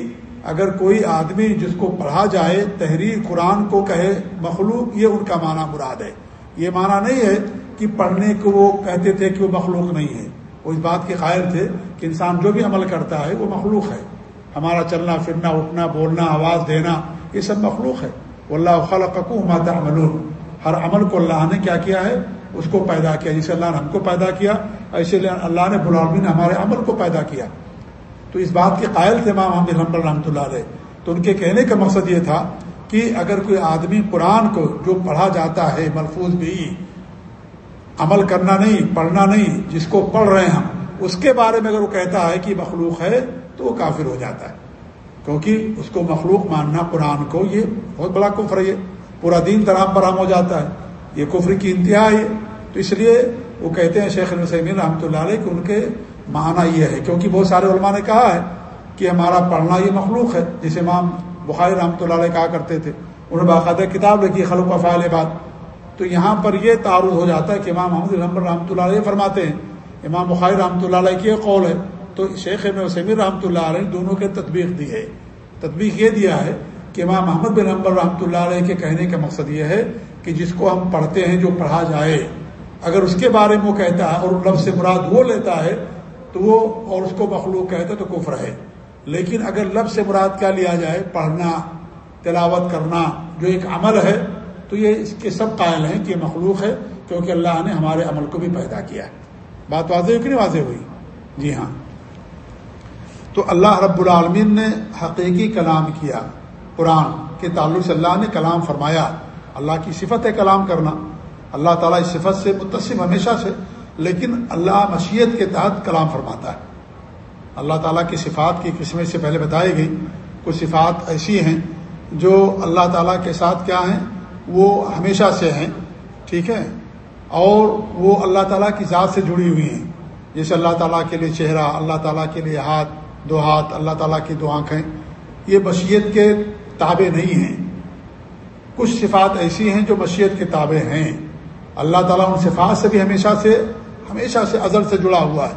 اگر کوئی آدمی جس کو پڑھا جائے، تحریر قرآن کو کہے، مخلوق یہ ان کا معنی مراد ہے۔ یہ معنی نہیں ہے کہ پڑھنے کو وہ کہتے تھے کہ وہ مخلوق نہیں ہے۔ وہ اس بات کے قائل تھے کہ انسان جو بھی عمل کرتا ہے، وہ مخلوق ہے۔ ہمارا چلنا، پھرنا، اٹھنا، بولنا، آواز دینا، یہ سب مخلوق ہے۔ وہ اللہ خلقو ماتا عمل ہر عمل کو اللہ نے کیا کیا ہے؟ اس کو پیدا کیا۔ جسے اللہ نے ہم کو پیدا کیا، ایسے اللہ نے بلالمی نے ہمارے عمل کو پیدا کیا۔ تو اس بات کے قائل تھے امام محمد رحمۃ رحمۃ اللہ علیہ۔ تو ان کے کہنے کا مقصد یہ تھا کہ اگر کوئی آدمی قرآن کو جو پڑھا جاتا ہے ملفوظ بھی، عمل کرنا نہیں، پڑھنا نہیں، جس کو پڑھ رہے ہیں ہم، اس کے بارے میں اگر وہ کہتا ہے کہ مخلوق ہے تو وہ کافر ہو جاتا ہے۔ کیونکہ اس کو مخلوق ماننا قرآن کو یہ بہت بڑا کفر ہے پورا دین ترام برام ہو جاتا ہے۔ یہ کفر کی انتہا ہے۔ تو اس لیے وہ کہتے ہیں شیخ السمین رحمۃ اللہ علیہ کہ ان کے معنی یہ ہے۔ کیونکہ بہت سارے علماء نے کہا ہے کہ ہمارا پڑھنا یہ مخلوق ہے۔ جسے امام بخاری رحمۃ اللہ علیہ کہا کرتے تھے، انہوں نے باقاعدہ کتاب لکھی خلق افعال بات تو یہاں پر یہ تعارض ہو جاتا ہے کہ امام محمد الحمد رحمۃ اللہ علیہ فرماتے ہیں، امام بخاری رحمۃ اللہ علیہ کی قول ہے۔ تو شیخ وسمیر رحمۃ اللہ علیہ دونوں کے تطبیق دی ہے۔ تطبیق یہ دیا ہے کہ امام محمد بن امبر رحمۃ اللہ علیہ کے کہنے کا مقصد یہ ہے کہ جس کو ہم پڑھتے ہیں، جو پڑھا جائے۔ اگر اس کے بارے میں وہ کہتا ہے اور لفظ سے مراد وہ لیتا ہے تو وہ اور اس کو مخلوق کہتا ہے تو کفر ہے۔ لیکن اگر لفظ سے مراد کیا لیا جائے، پڑھنا، تلاوت کرنا جو ایک عمل ہے، تو یہ اس کے سب قائل ہیں کہ یہ مخلوق ہے، کیونکہ اللہ نے ہمارے عمل کو بھی پیدا کیا ہے۔ بات واضح ہوئی کہ نہیں واضح ہوئی؟ جی ہاں۔ تو اللہ رب العالمین نے حقیقی کلام کیا، قرآن کے تعلق سے اللہ نے کلام فرمایا۔ اللہ کی صفت ہے کلام کرنا۔ اللہ تعالیٰ اس صفت سے متصم ہمیشہ سے لیکن اللہ مشیت کے تحت کلام فرماتا ہے۔ اللہ تعالیٰ کی صفات کی قسمیں سے پہلے بتائی گئی۔ کچھ صفات ایسی ہیں جو اللہ تعالیٰ کے ساتھ کیا ہیں؟ وہ ہمیشہ سے ہیں، ٹھیک ہے؟ اور وہ اللہ تعالیٰ کی ذات سے جڑی ہوئی ہیں۔ جیسے اللہ تعالیٰ کے لیے چہرہ، اللہ تعالیٰ کے لیے ہاتھ، دو ہاتھ، اللہ تعالیٰ کی دو آنکھیں۔ یہ مشیت کے تابع نہیں ہیں۔ کچھ صفات ایسی ہیں جو مشیت کے تابع ہیں۔ اللہ تعالیٰ ان صفات سے بھی ہمیشہ سے ہمیشہ سے ازل سے جڑا ہوا ہے۔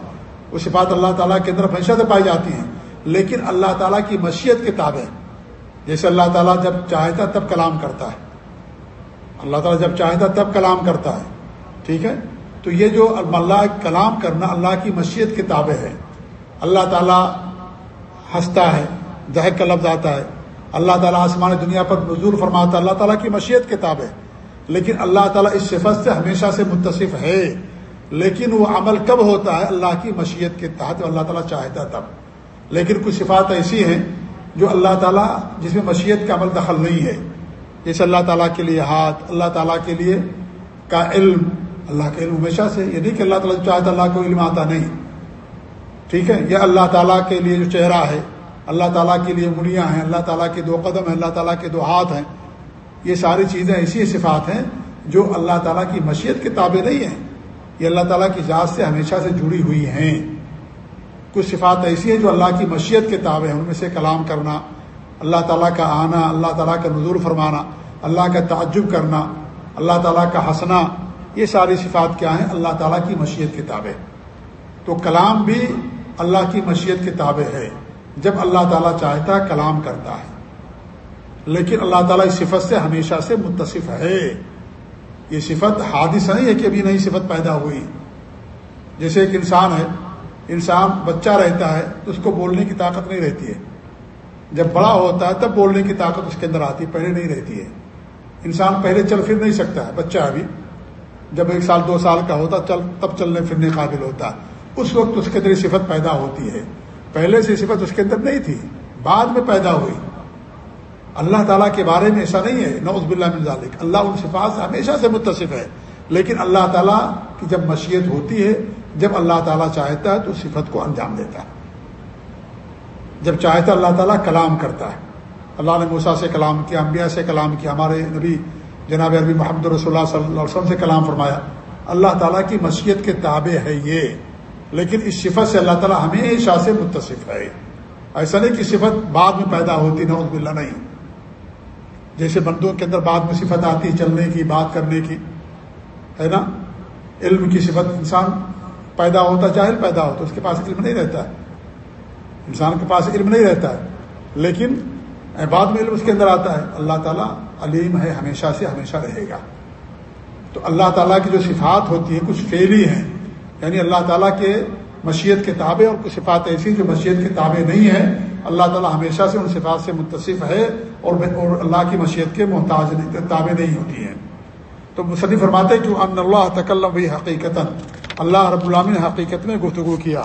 وہ صفات اللہ تعالیٰ کے اندر ہمیشہ سے پائی جاتی ہیں۔ لیکن اللہ تعالیٰ کی مشیت کے تابع جیسے اللہ تعالیٰ جب چاہتا تب کلام کرتا ہے۔ اللہ تعالیٰ جب چاہتا تب کلام کرتا ہے۔ ٹھیک ہے؟ تو یہ جو اللہ کلام کرنا اللہ کی مشیت کے تابع ہے۔ اللہ تعالیٰ ہنستا ہے دہک کا لفظ آتا ہے۔ اللہ تعالیٰ آسمان دنیا پر نزول فرماتا ہے۔ اللہ تعالیٰ کی مشیت کے تابع لیکن اللہ تعالیٰ اس صفت سے ہمیشہ سے متصف ہے۔ لیکن وہ عمل کب ہوتا ہے اللہ کی مشیت کے تحت اللہ تعالیٰ چاہتا تب لیکن کچھ صفات ایسی ہیں جو اللہ تعالیٰ جس میں مشیت کا عمل دخل نہیں ہے جیسے اللہ تعالیٰ کے لیے ہاتھ اللہ تعالیٰ کے لیے کا علم اللہ کا علم ہمیشہ سے یہ نہیں کہ اللہ تعالیٰ چاہتا اللہ کو علم آتا نہیں ٹھیک ہے یہ اللہ تعالیٰ کے لیے جو چہرہ ہے اللہ تعالیٰ کے لیے منیاں ہیں اللہ تعالیٰ کے دو قدم ہیں اللہ تعالیٰ کے دو ہاتھ ہیں یہ ساری چیزیں ایسی صفات ہیں جو اللہ تعالیٰ کی مشیت کے تابع نہیں ہیں یہ اللہ تعالیٰ کی ذات سے ہمیشہ سے جڑی ہوئی ہیں۔ کچھ صفات ایسی ہیں جو اللہ کی مشیت کے تابع ہیں، ان میں سے کلام کرنا، اللہ تعالیٰ کا آنا، اللہ تعالیٰ کا نظور فرمانا، اللہ کا تعجب کرنا، اللہ تعالیٰ کا ہنسنا، یہ ساری صفات کیا ہیں؟ اللہ تعالیٰ کی مشیت کے تابع۔ تو کلام بھی اللہ کی مشیت کے تابع ہے۔ جب اللہ تعالیٰ چاہتا ہے، کلام کرتا ہے۔ لیکن اللہ تعالیٰ اس صفت سے ہمیشہ سے متصف ہے۔ یہ صفت حادث نہیں ہے کہ ابھی نئی صفت پیدا ہوئی۔ جیسے ایک انسان ہے، انسان بچہ رہتا ہے، تو اس کو بولنے کی طاقت نہیں رہتی ہے۔ جب بڑا ہوتا ہے، تب بولنے کی طاقت اس کے اندر آتی ہے پہلے نہیں رہتی ہے۔ انسان پہلے چل پھر نہیں سکتا ہے، بچہ ابھی۔ جب ایک سال، دو سال کا ہوتا، چل، تب چلنے پھرنے قابل ہوتا۔ اس وقت اس کے اندر صفت پیدا ہوتی ہے۔ پہلے سے صفت اس کے اندر نہیں تھی، بعد میں پیدا ہوئی۔ اللہ تعالیٰ کے بارے میں ایسا نہیں ہے نوز باللہ من ذالک۔ اللہ ان صفات سے ہمیشہ سے متصف ہے۔ لیکن اللہ تعالیٰ کی جب مشیت ہوتی ہے، جب اللہ تعالیٰ چاہتا ہے تو صفت کو انجام دیتا ہے۔ جب چاہتا اللہ تعالیٰ کلام کرتا ہے۔ اللہ نے موسا سے کلام کیا، انبیاء سے کلام کیا، ہمارے نبی جناب عربی محمد رسول اللہ صلی اللہ علیہ وسلم سے کلام فرمایا۔ اللہ تعالیٰ کی مشیت کے تابع ہے یہ۔ لیکن اس صفت سے اللہ تعالیٰ ہمیشہ سے متصف ہے۔ ایسا نہیں کہ صفت بعد میں پیدا ہوتی نوز باللہ نہیں۔ جیسے بندوں کے اندر بعد میں صفت آتی ہے چلنے کی، بات کرنے کی، ہے نا؟ علم کی صفت انسان پیدا ہوتا، جاہل پیدا ہوتا، اس کے پاس علم نہیں رہتا۔ ہے انسان کے پاس علم نہیں رہتا۔ ہے لیکن بعد میں علم اس کے اندر آتا ہے۔ اللہ تعالیٰ علیم ہے، ہمیشہ سے ہمیشہ رہے گا۔ تو اللہ تعالیٰ کی جو صفات ہوتی ہیں، کچھ فیلی ہیں یعنی اللہ تعالیٰ کے مشیت کے تابع اور کچھ صفات ایسی جو مشیت کے تابع نہیں ہیں، اللہ تعالیٰ ہمیشہ سے ان صفات سے متصف ہے اور اللہ کی مشیت کے محتاج تابع نہیں ہوتی ہیں۔ تو مصنف فرماتے کہ ان اللہ تکلم بھی حقیقت اللہ رب العالمین نے حقیقت میں گفتگو کیا۔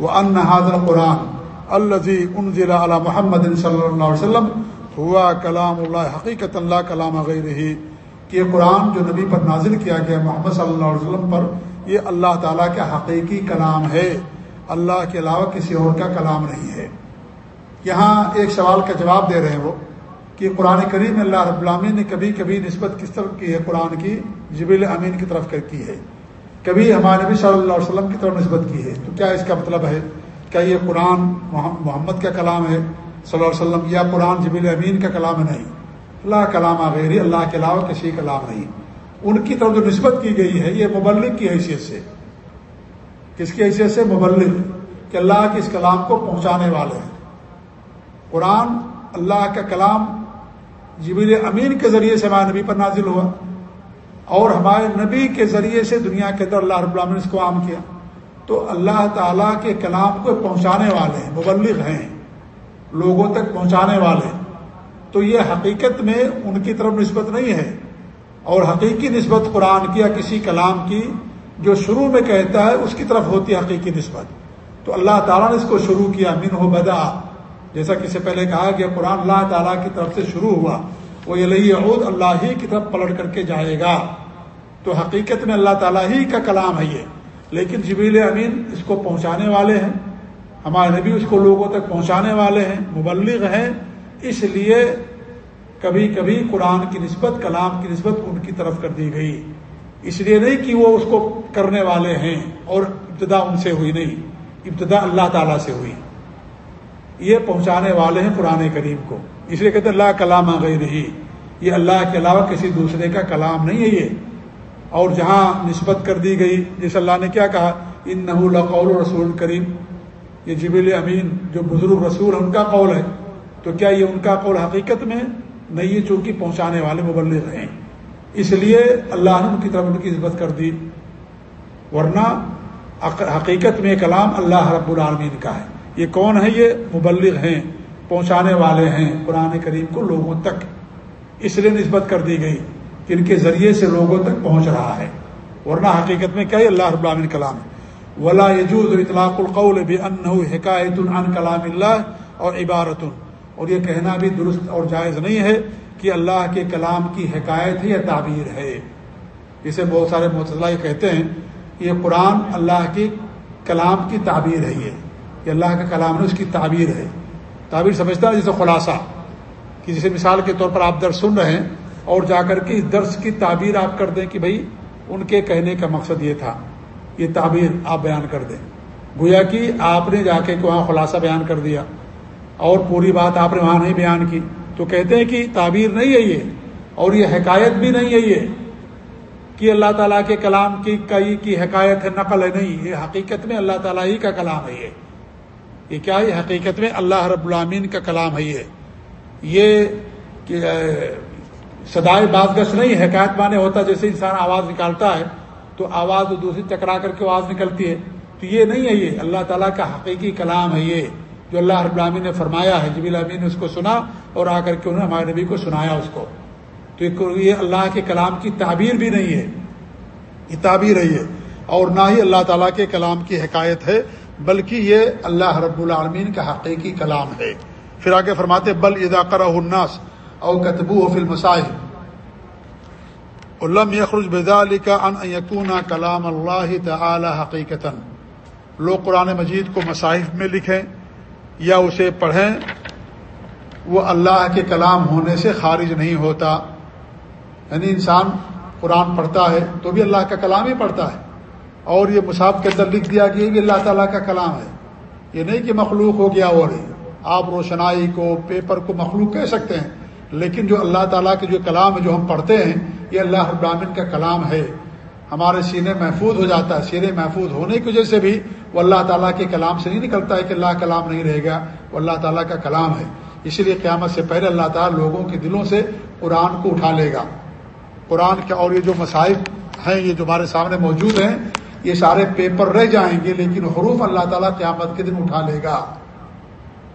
وہ ان حاضر قرآن الزی ان ضلع علیہ محمد صلی اللہ علیہ وسلم ہوا کلام اللہ حقیقت اللہ کلام غیر ہی کہ قرآن جو نبی پر نازل کیا گیا محمد صلی اللہ علیہ وسلم پر یہ اللہ تعالیٰ کا حقیقی کلام ہے۔ اللہ کے علاوہ کسی اور کا کلام نہیں ہے۔ یہاں ایک سوال کا جواب دے رہے ہیں وہ کہ قرآن کریم اللہ رب العامین نے کبھی کبھی نسبت کس طرف کی ہے؟ قرآن کی جبیل امین کی طرف کی ہے۔ کبھی ہمارے نبی صلی اللہ علیہ وسلم کی طرف نسبت کی ہے۔ تو کیا اس کا مطلب ہے؟ کیا یہ قرآن محمد کا کلام ہے؟ صلی اللہ علیہ وسلم، یا قرآن جبیل امین کا کلام نہیں۔ اللہ کلام غیر اللہ کے علاوہ کسی کلام نہیں۔ ان کی طرف جو نسبت کی گئی ہے، یہ مبلغ کی حیثیت سے۔ کس کی حیثیت سے؟ مبلغ، کہ اللہ کے اس کلام کو پہنچانے والے ہیں۔ قرآن، اللہ کا کلام جبیل امین کے ذریعے سے ہمارے نبی پر نازل ہوا اور ہمارے نبی کے ذریعے سے دنیا کے اندر اللہ رب العالمین اس کو عام کیا۔ تو اللہ تعالیٰ کے کلام کو پہنچانے والے ہیں، مبلغ ہیں، لوگوں تک پہنچانے والے تو یہ حقیقت میں ان کی طرف نسبت نہیں ہے۔ اور حقیقی نسبت قرآن کی یا کسی کلام کی جو شروع میں کہتا ہے، اس کی طرف ہوتی ہے حقیقی نسبت۔ تو اللہ تعالیٰ نے اس کو شروع کیا من ہو بدا جیسا کہ سے پہلے کہا کہ قرآن اللہ تعالیٰ کی طرف سے شروع ہوا۔ وہ یہ عود اللہ ہی کی طرف پلٹ کر کے جائے گا۔ تو حقیقت میں اللہ تعالیٰ ہی کا کلام ہے یہ۔ لیکن جبیل امین اس کو پہنچانے والے ہیں۔ ہمارے نبی اس کو لوگوں تک پہنچانے والے ہیں۔ مبلغ ہیں۔ اس لیے کبھی کبھی قرآن کی نسبت، کلام کی نسبت ان کی طرف کر دی گئی۔ اس لیے نہیں کہ وہ اس کو کرنے والے ہیں اور ابتدا ان سے ہوئی نہیں، ابتدا اللہ تعالیٰ سے ہوئی۔ یہ پہنچانے والے ہیں قرآن کریم کو۔ اس لیے کہتے اللہ کلام آ گئی رہی یہ اللہ کے علاوہ کسی دوسرے کا کلام نہیں ہے یہ۔ اور جہاں نسبت کر دی گئی جس اللہ نے کیا کہا ان نہ قول رسول کریم۔ یہ جبیل امین، جو بزرگ رسول، ان کا قول ہے۔ تو کیا یہ ان کا قول حقیقت میں نہیں ہے چونکہ پہنچانے والے مبلغ ہیں۔ اس لیے اللہ نے ان کی طرف ان کی عزت کر دی۔ ورنہ حقیقت میں کلام اللہ رب العالمین کا ہے۔ یہ کون ہے یہ مبلغ ہیں، پہنچانے والے ہیں۔ قرآن کریم کو لوگوں تک اس لیے نسبت کر دی گئی کہ ان کے ذریعے سے لوگوں تک پہنچ رہا ہے۔ ورنہ حقیقت میں کیا اللہ رب العالمین کلام ہے؟ ولا یجوز اطلاق القول ان حکایت عن کلام اللہ اور عبارت اور یہ کہنا بھی درست اور جائز نہیں ہے کہ اللہ کے کلام کی حکایت ہے یا تعبیر ہے۔ جسے بہت سارے متضلاع یہ کہتے ہیں یہ قرآن اللہ کی کلام کی تعبیر ہے یہ۔ کہ اللہ کا کلام ہے، اس کی تعبیر ہے۔ تعبیر سمجھتا ہے جسے خلاصہ، کہ جسے مثال کے طور پر آپ درس سن رہے ہیں اور جا کر کے اس درس کی تعبیر آپ کر دیں کہ بھائی ان کے کہنے کا مقصد یہ تھا، یہ تعبیر آپ بیان کر دیں۔ گویا کہ آپ نے جا کے وہاں خلاصہ بیان کر دیا۔ اور پوری بات آپ نے وہاں نہیں بیان کی۔ تو کہتے ہیں کہ تعبیر نہیں ہے یہ، اور یہ حکایت بھی نہیں ہے یہ کہ اللہ تعالیٰ کے کلام کی کئی کی حکایت ہے، نقل ہے، نہیں، یہ حقیقت میں اللہ تعالیٰ ہی کا کلام ہے یہ۔ یہ کیا ہے حقیقت میں اللہ رب العامین کا کلام ہے یہ؟ یہ سدائے بات گش نہیں، حکایت مانے ہوتا جیسے انسان آواز نکالتا ہے تو آواز دوسری ٹکرا کر کے آواز نکلتی ہے۔ تو یہ نہیں ہے یہ، اللہ تعالیٰ کا حقیقی کلام ہے یہ۔ جو اللہ رب العامین نے فرمایا ہے جبیل امین نے اس کو سنا اور آ کر کے انہوں نے ہمارے نبی کو سنایا اس کو۔ تو یہ اللہ کے کلام کی تعبیر بھی نہیں ہے۔ یہ تعبیر ہے اور نہ ہی اللہ تعالیٰ کے کلام کی حکایت ہے، بلکہ یہ اللہ رب العالمین کا حقیقی کلام ہے۔ پھر آگے فرماتے، بل اداکر الناس او کتبو و فلم علم یخرج بدا علی کا ان یقون کلام اللہ تعالی حقیقت لوگ قرآن مجید کو مصاحف میں لکھیں۔ یا اسے پڑھیں، وہ اللہ کے کلام ہونے سے خارج نہیں ہوتا۔ یعنی انسان قرآن پڑھتا ہے تو بھی اللہ کا کلام ہی پڑھتا ہے۔ اور یہ مصحف کے اندر لکھ دیا کہ یہ بھی اللہ تعالیٰ کا کلام ہے۔ یہ نہیں کہ مخلوق ہو گیا اور آپ روشنائی کو، پیپر کو مخلوق کہہ سکتے ہیں، لیکن جو اللہ تعالیٰ کے جو کلام ہے، جو ہم پڑھتے ہیں، یہ اللہ ابراہین کا کلام ہے۔ ہمارے سینے محفوظ ہو جاتا ہے، سینے محفوظ ہونے کی وجہ سے بھی وہ اللہ تعالیٰ کے کلام سے نہیں نکلتا ہے کہ اللہ کلام نہیں رہے گا، وہ اللہ تعالیٰ کا کلام ہے۔ اسی لیے قیامت سے پہلے اللہ تعالیٰ لوگوں کے دلوں سے قرآن کو اٹھا لے گا۔ قرآن کے اور یہ جو مسائل ہیں، یہ جو ہمارے سامنے موجود ہیں، یہ سارے پیپر رہ جائیں گے، لیکن حروف اللہ تعالیٰ قیامت کے دن اٹھا لے گا۔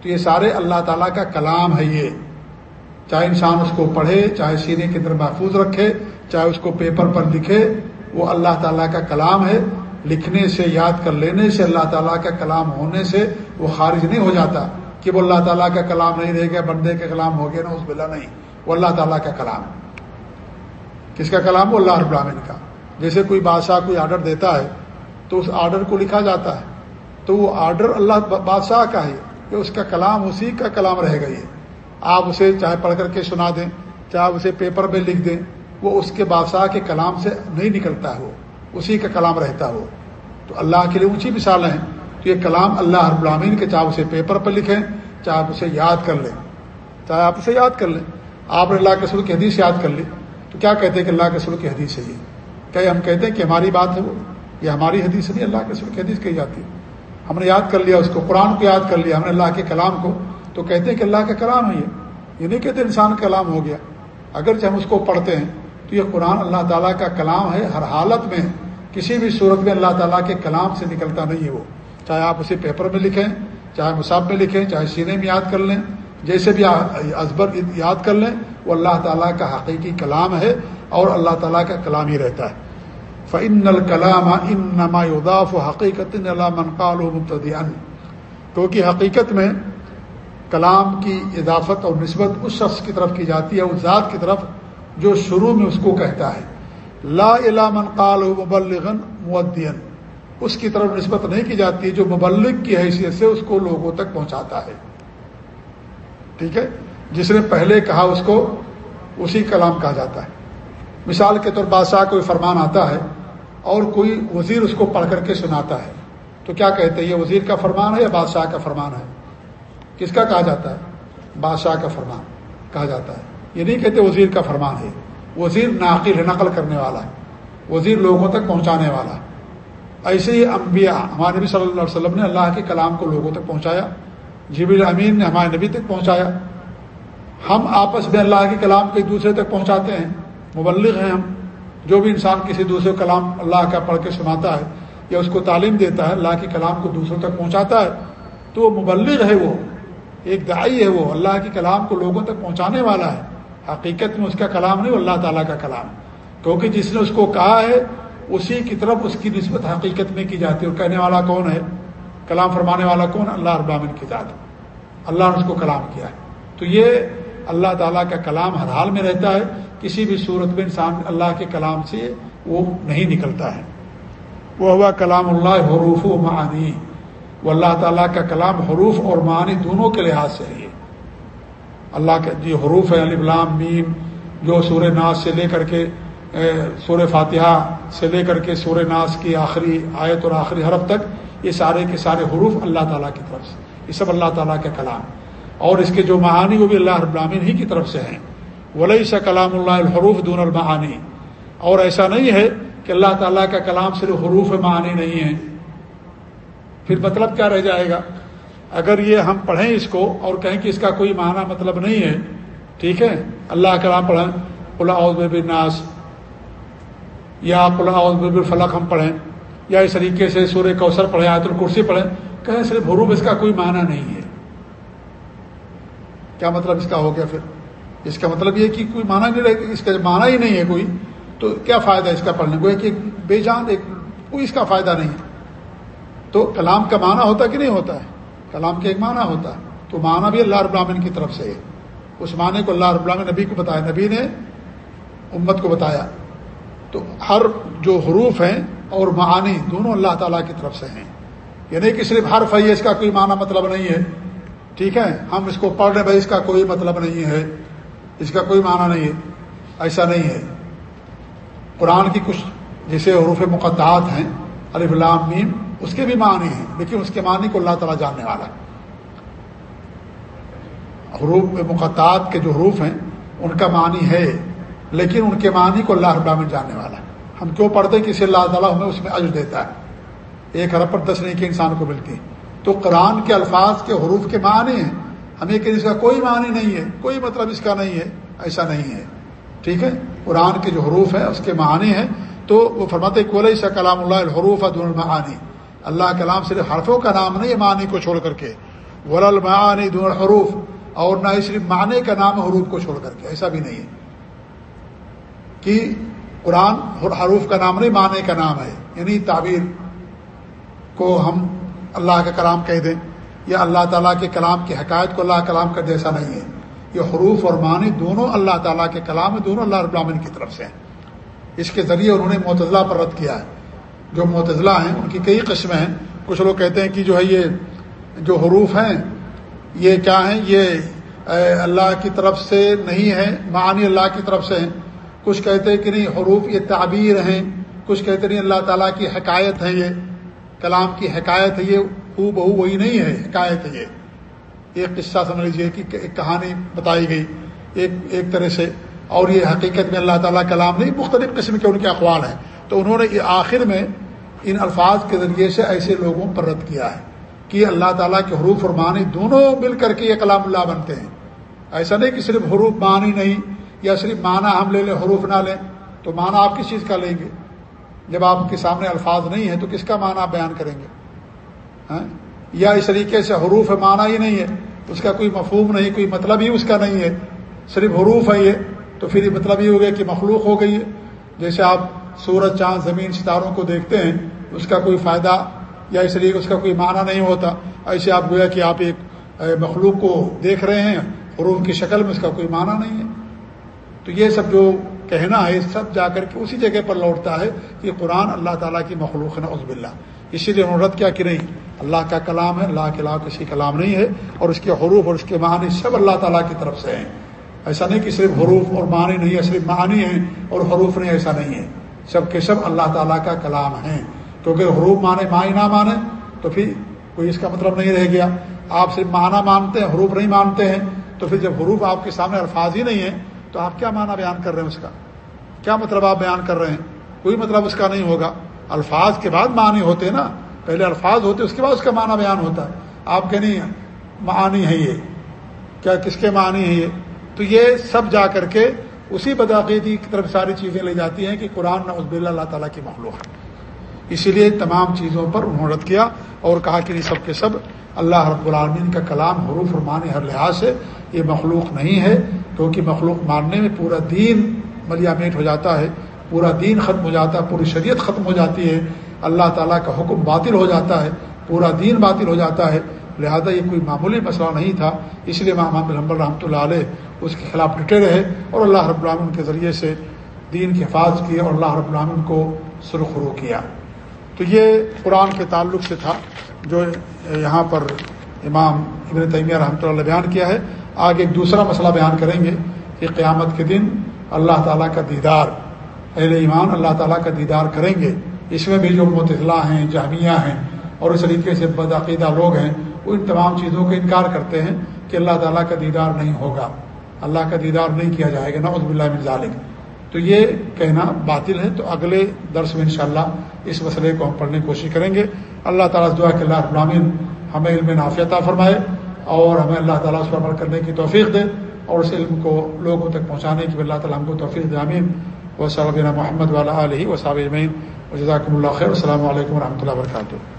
تو یہ سارے اللہ تعالیٰ کا کلام ہے یہ۔ چاہے انسان اس کو پڑھے، چاہے سینے کے اندر محفوظ رکھے، چاہے اس کو پیپر پر لکھے، وہ اللہ تعالیٰ کا کلام ہے۔ لکھنے سے، یاد کر لینے سے اللہ تعالیٰ کا کلام ہونے سے وہ خارج نہیں ہو جاتا کہ وہ اللہ تعالیٰ کا کلام نہیں رہے گا، بندے کا کلام ہو گیا نا، اس بلا نہیں۔ وہ اللہ تعالیٰ کا کلام۔ کس کا کلام؟ وہ اللہ رب العالمین کا۔ جیسے کوئی بادشاہ کوئی آرڈر دیتا ہے تو اس آرڈر کو لکھا جاتا ہے۔ تو وہ آرڈر اللہ بادشاہ کا ہے کہ اس کا کلام، اسی کا کلام رہے گا یہ آپ اسے چاہے پڑھ کر کے سنا دیں، چاہے اسے پیپر میں لکھ دیں، وہ اس کے بادشاہ کے کلام سے نہیں نکلتا ہے وہ۔ اسی کا کلام رہتا ہے وہ تو اللہ کے لیے اونچی مثالیں ہیں۔ تو یہ کلام اللہ رب العامین کے چاہے اسے پیپر پر لکھیں چاہے آپ اسے یاد کر لیں۔ چاہے آپ اسے یاد کر لیں۔ آپ نے اللہ کے سر کی حدیث یاد کر لی۔ تو کیا کہتے ہیں کہ اللہ کے سر کی حدیث ہے یہ؟ کیا ہم کہتے ہیں کہ ہماری بات ہے وہ؟ یہ ہماری حدیث نہیں اللہ کے سر کی حدیث کہی جاتی ہے۔ ہم نے یاد کر لیا، اس کو قرآن کو یاد کر لیا، ہم نے اللہ کے کلام کو۔ تو کہتے ہیں کہ اللہ کا کلام ہے یہ۔ یہ نہیں کہتے انسان کلام ہو گیا۔ اگر جب ہم اس کو پڑھتے ہیں تو یہ قرآن اللہ تعالیٰ کا کلام ہے، ہر حالت میں کسی بھی صورت میں اللہ تعالیٰ کے کلام سے نکلتا نہیں ہے وہ۔ چاہے آپ اسے پیپر میں لکھیں، چاہے مصاب میں لکھیں، چاہے سینے میں یاد کر لیں، جیسے بھی ازبر یاد کر لیں، وہ اللہ تعالیٰ کا حقیقی کلام ہے اور اللہ تعالیٰ کا کلام ہی رہتا ہے۔ فعن الکلام ان نما اداف و حقیقت منقال و مبتدین کیونکہ حقیقت میں کلام کی اضافت اور نسبت اس شخص کی طرف کی جاتی ہے، اس ذات کی طرف جو شروع میں اس کو کہتا ہے، لا الا من قال مبلغن مدین اس کی طرف نسبت نہیں کی جاتی، جو مبلغ کی حیثیت سے اس کو لوگوں تک پہنچاتا ہے۔ ٹھیک ہے؟ جس نے پہلے کہا اس کو، اسی کلام کہا جاتا ہے۔ مثال کے طور بادشاہ کوئی فرمان آتا ہے اور کوئی وزیر اس کو پڑھ کر کے سناتا ہے۔ تو کیا کہتے ہیں؟ یہ وزیر کا فرمان ہے یا بادشاہ کا فرمان ہے؟ کس کا کہا جاتا ہے؟ بادشاہ کا فرمان کہا جاتا ہے۔ یہ نہیں کہتے وزیر کا فرمان ہے۔ وزیر ناقل نقل کرنے والا ہے۔ وزیر لوگوں تک پہنچانے والا ایسے ہی انبیاء، ہمارے نبی صلی اللہ علیہ وسلم نے اللہ کے کلام کو لوگوں تک پہنچایا۔ جبیل امین نے ہمارے نبی تک پہنچایا۔ ہم آپس میں اللہ کے کلام کو ایک دوسرے تک پہنچاتے ہیں۔ مبلغ ہیں ہم۔ جو بھی انسان کسی دوسرے کلام اللہ کا پڑھ کے سناتا ہے یا اس کو تعلیم دیتا ہے، اللہ کے کلام کو دوسروں تک پہنچاتا ہے، تو وہ مبلغ ہے وہ۔ ایک دعائی ہے وہ۔ اللہ کے کلام کو لوگوں تک پہنچانے والا ہے۔ حقیقت میں اس کا کلام نہیں، اللہ تعالیٰ کا کلام۔ کیونکہ جس نے اس کو کہا ہے، اسی کی طرف اس کی نسبت حقیقت میں کی جاتی ہے۔ اور کہنے والا کون ہے؟ کلام فرمانے والا کون؟ اللہ ابامن کی ذات۔ اللہ نے اس کو کلام کیا ہے۔ تو یہ اللہ تعالیٰ کا کلام ہر حال میں رہتا ہے۔ کسی بھی صورت میں انسان اللہ کے کلام سے وہ نہیں نکلتا ہے۔ وہ ہوا کلام اللہ حروف و معنی وہ اللہ تعالیٰ کا کلام حروف اور معنی دونوں کے لحاظ سے ہے۔ اللہ کے جو حروف ہے علی بلام میم، جو سورہ ناز سے لے کر کے سور فاتحہ سے لے کر کے سورہ ناز کی آخری آیت اور آخری حرف تک، یہ سارے کے سارے حروف اللہ تعالیٰ کی طرف سے، یہ سب اللہ تعالیٰ کا کلام۔ اور اس کے جو معانی وہ بھی اللہ رب العالمین ہی کی طرف سے ہیں۔ ولی سا کلام اللہ الحروف دون المعانی اور ایسا نہیں ہے کہ اللہ تعالیٰ کا کلام صرف حروف معانی نہیں ہے۔ پھر مطلب کیا رہ جائے گا؟ اگر یہ ہم پڑھیں اس کو اور کہیں کہ اس کا کوئی معنی مطلب نہیں ہے، ٹھیک ہے؟ اللہ کلام پڑھیں۔ قلعہ ناس یا قلعہ فلق ہم پڑھیں۔ یا اس طریقے سے سورہ کوثر پڑھیں، آیت الکرسی پڑھیں۔ کہیں صرف حروف اس کا کوئی معنی نہیں ہے۔ کیا مطلب اس کا ہو گیا پھر؟ اس کا مطلب یہ کہ کوئی معنی نہیں رہے اس کا معنی ہی نہیں ہے کوئی۔ تو کیا فائدہ اس کا پڑھنے کو؟ ایک بے جان ایک، کوئی اس کا فائدہ نہیں۔ ہے تو کلام کا معنی ہوتا کہ نہیں ہوتا ہے؟ کلام کا ایک معنی ہوتا ہے۔ تو معنی بھی اللہ رب العالمین کی طرف سے ہے۔ اس معنی کو اللہ رب العالمین نبی کو بتایا، نبی نے امت کو بتایا۔ تو ہر جو حروف ہیں اور معانی دونوں اللہ تعالیٰ کی طرف سے ہیں۔ یعنی کہ صرف حرف ہے اس کا کوئی معنی مطلب نہیں ہے۔ ٹھیک ہے، ہم اس کو پڑھ رہے بھائی اس کا کوئی مطلب نہیں ہے۔ اس کا کوئی معنی نہیں ہے۔ ایسا نہیں ہے۔ قرآن کی کچھ جیسے حروف مقدعات ہیں علی اللہ میم اس کے بھی معنی ہیں، لیکن اس کے معنی کو اللہ تعالیٰ جاننے والا ہے۔ حروف مقدعات کے جو حروف ہیں، ان کا معنی ہے، لیکن ان کے معنی کو اللہ ابامن جاننے والا ہے۔ ہم کیوں پڑھتے کہ اسے اللہ تعالیٰ ہمیں اس میں عجر دیتا ہے؟ ایک ارب پر دس نہیں انسان کو ملتی تو قرآن کے الفاظ کے حروف کے معنی ہیں۔ ہمیں کہ اس کا کوئی معنی نہیں ہے، کوئی مطلب اس کا نہیں ہے، ایسا نہیں ہے۔ ٹھیک ہے؟ قرآن کے جو حروف ہیں، اس کے معنی ہیں۔ تو وہ فرماتے کول سا کلام اللہ الحروف المعانی اللہ کلام صرف حرفوں کا نام نہیں، معنی کو چھوڑ کر کے۔ ول المعانی دون الحروف۔ اور نہ ہی صرف معنی کا نام حروف کو چھوڑ کر کے۔ ایسا بھی نہیں ہے۔ کہ قرآن حروف کا نام نہیں، معنی کا نام ہے۔ یعنی تعبیر کو ہم اللہ کا کلام کہہ دیں، یا اللہ تعالیٰ کے کلام کی حکایت کو اللہ کلام کا جیسا نہیں ہے۔ یہ حروف اور معنی دونوں اللہ تعالیٰ کے کلام دونوں اللہ رب العالمین کی طرف سے ہیں۔ اس کے ذریعے انہوں نے معتضلہ پر رد کیا ہے۔ جو معتضلہ ہیں، ان کی کئی قسمیں ہیں۔ کچھ لوگ کہتے ہیں کہ جو ہے یہ جو حروف ہیں، یہ کیا ہیں؟ یہ اللہ کی طرف سے نہیں ہے معنی اللہ کی طرف سے ہیں۔ کچھ کہتے ہیں کہ نہیں، حروف یہ تعبیر ہیں۔ کچھ کہتے نہیں، اللہ تعالیٰ کی حکایت ہے یہ۔ کلام کی حکایت ہے یہ، ہو بہو وہی نہیں ہے، حکایت ہے یہ۔ ایک قصہ سمجھ لیجیے کہ ایک کہانی بتائی گئی ایک ایک طرح سے۔ اور یہ حقیقت میں اللہ تعالیٰ کلام نہیں، مختلف قسم کے ان کے اقوال ہیں۔ تو انہوں نے آخر میں ان الفاظ کے ذریعے سے ایسے لوگوں پر رد کیا ہے کہ اللہ تعالیٰ کے حروف اور معنی دونوں مل کر کے یہ کلام اللہ بنتے ہیں۔ ایسا نہیں کہ صرف حروف معنی نہیں یا صرف معنی ہم لے لیں، حروف نہ لیں، تو معنی آپ کس چیز کا لیں گے؟ جب آپ کے سامنے الفاظ نہیں ہیں تو کس کا معنی آپ بیان کریں گے؟ ہاں؟ یا اس طریقے سے حروف معنی ہی نہیں ہے، اس کا کوئی مفہوم نہیں، کوئی مطلب ہی اس کا نہیں ہے۔ صرف حروف ہے یہ، تو پھر یہ مطلب یہ ہو گیا کہ مخلوق ہو گئی ہے۔ جیسے آپ سورج چاند زمین ستاروں کو دیکھتے ہیں، اس کا کوئی فائدہ یا اس لیے اس کا کوئی معنی نہیں ہوتا۔ ایسے آپ گویا کہ آپ ایک مخلوق کو دیکھ رہے ہیں حروف کی شکل میں اس کا کوئی معنی نہیں ہے۔ تو یہ سب جو کہنا ہے سب جا کر کے اسی جگہ پر لوٹتا ہے کہ قرآن اللہ تعالیٰ کی مخلوق ہے عزب اللہ اسی لیے انہوں نے رد کیا کہ نہیں، اللہ کا کلام ہے، اللہ کے علاوہ کسی کلام نہیں ہے اور اس کے حروف اور اس کے معنی سب اللہ تعالیٰ کی طرف سے ہیں۔ ایسا نہیں کہ صرف حروف اور معنی نہیں ہے، صرف معنی ہیں اور حروف نہیں، ایسا نہیں ہے۔ سب کے سب اللہ تعالیٰ کا کلام ہیں۔ کیونکہ حروف مانے معنی نہ مانے تو پھر کوئی اس کا مطلب نہیں رہ گیا۔ آپ صرف معنی مانتے ہیں، حروف نہیں مانتے ہیں، تو پھر جب حروف آپ کے سامنے الفاظ ہی نہیں ہیں، تو آپ کیا معنی بیان کر رہے ہیں اس کا؟ کیا مطلب آپ بیان کر رہے ہیں؟ کوئی مطلب اس کا نہیں ہوگا۔ الفاظ کے بعد معنی ہوتے نا۔ پہلے الفاظ ہوتے اس کے بعد اس کا معنی بیان ہوتا ہے۔ آپ کہ نہیں، معنی ہے یہ۔ کیا، کس کے معنی ہے یہ؟ تو یہ سب جا کر کے اسی بدعقیدی کی طرف ساری چیزیں لے جاتی ہیں کہ قرآن نوز اللہ تعالیٰ کی مخلوق ہے۔ اسی لیے تمام چیزوں پر انہوں رد کیا اور کہا کہ یہ سب کے سب اللہ رب العالمین کا کلام حروف معنی ہر لحاظ سے یہ مخلوق نہیں ہے، کیونکہ مخلوق ماننے میں پورا دین ملیا میٹ ہو جاتا ہے، پورا دین ختم ہو جاتا ہے، پوری شریعت ختم ہو جاتی ہے، اللہ تعالیٰ کا حکم باطل ہو جاتا ہے، پورا دین باطل ہو جاتا ہے۔ لہذا یہ کوئی معمولی مسئلہ نہیں تھا، اس لیے محمد الحمد رحمۃ اللہ علیہ اس کے خلاف ڈٹے رہے اور اللہ رب العالمین کے ذریعے سے دین کی حفاظت کی اور اللہ رب العالمین کو سرخرو کیا۔ تو یہ قرآن کے تعلق سے تھا، جو یہاں پر امام ابن تیمیہ رحمۃ اللہ بیان کیا ہے۔ آگے ایک دوسرا مسئلہ بیان کریں گے کہ قیامت کے دن اللہ تعالیٰ کا دیدار، اہل ایمان اللہ تعالیٰ کا دیدار کریں گے۔ اس میں بھی جو متضلاع ہیں جامعہ ہیں اور اس طریقے سے بدعقیدہ لوگ ہیں وہ ان تمام چیزوں کا انکار کرتے ہیں کہ اللہ تعالیٰ کا دیدار نہیں ہوگا۔ اللہ کا دیدار نہیں کیا جائے گا نا عزب اللہ ظالم تو یہ کہنا باطل ہے۔ تو اگلے درس میں انشاءاللہ اس مسئلے کو ہم پڑھنے کی کوشش کریں گے۔ اللہ تعالیٰ دعا کہ اللہ ابرامین ہمیں علم نافیتہ فرمائے اور ہمیں اللہ تعالیٰ اس پر عمل کرنے کی توفیق دے اور اس علم کو لوگوں تک پہنچانے کی اللہ تعالیٰ ہم کو توفیق دے۔ امین و صابینہ محمد والا علیہ و صاب و جزاکم اللہ خیر۔ السلام علیکم و رحمۃ اللہ وبرکاتہ۔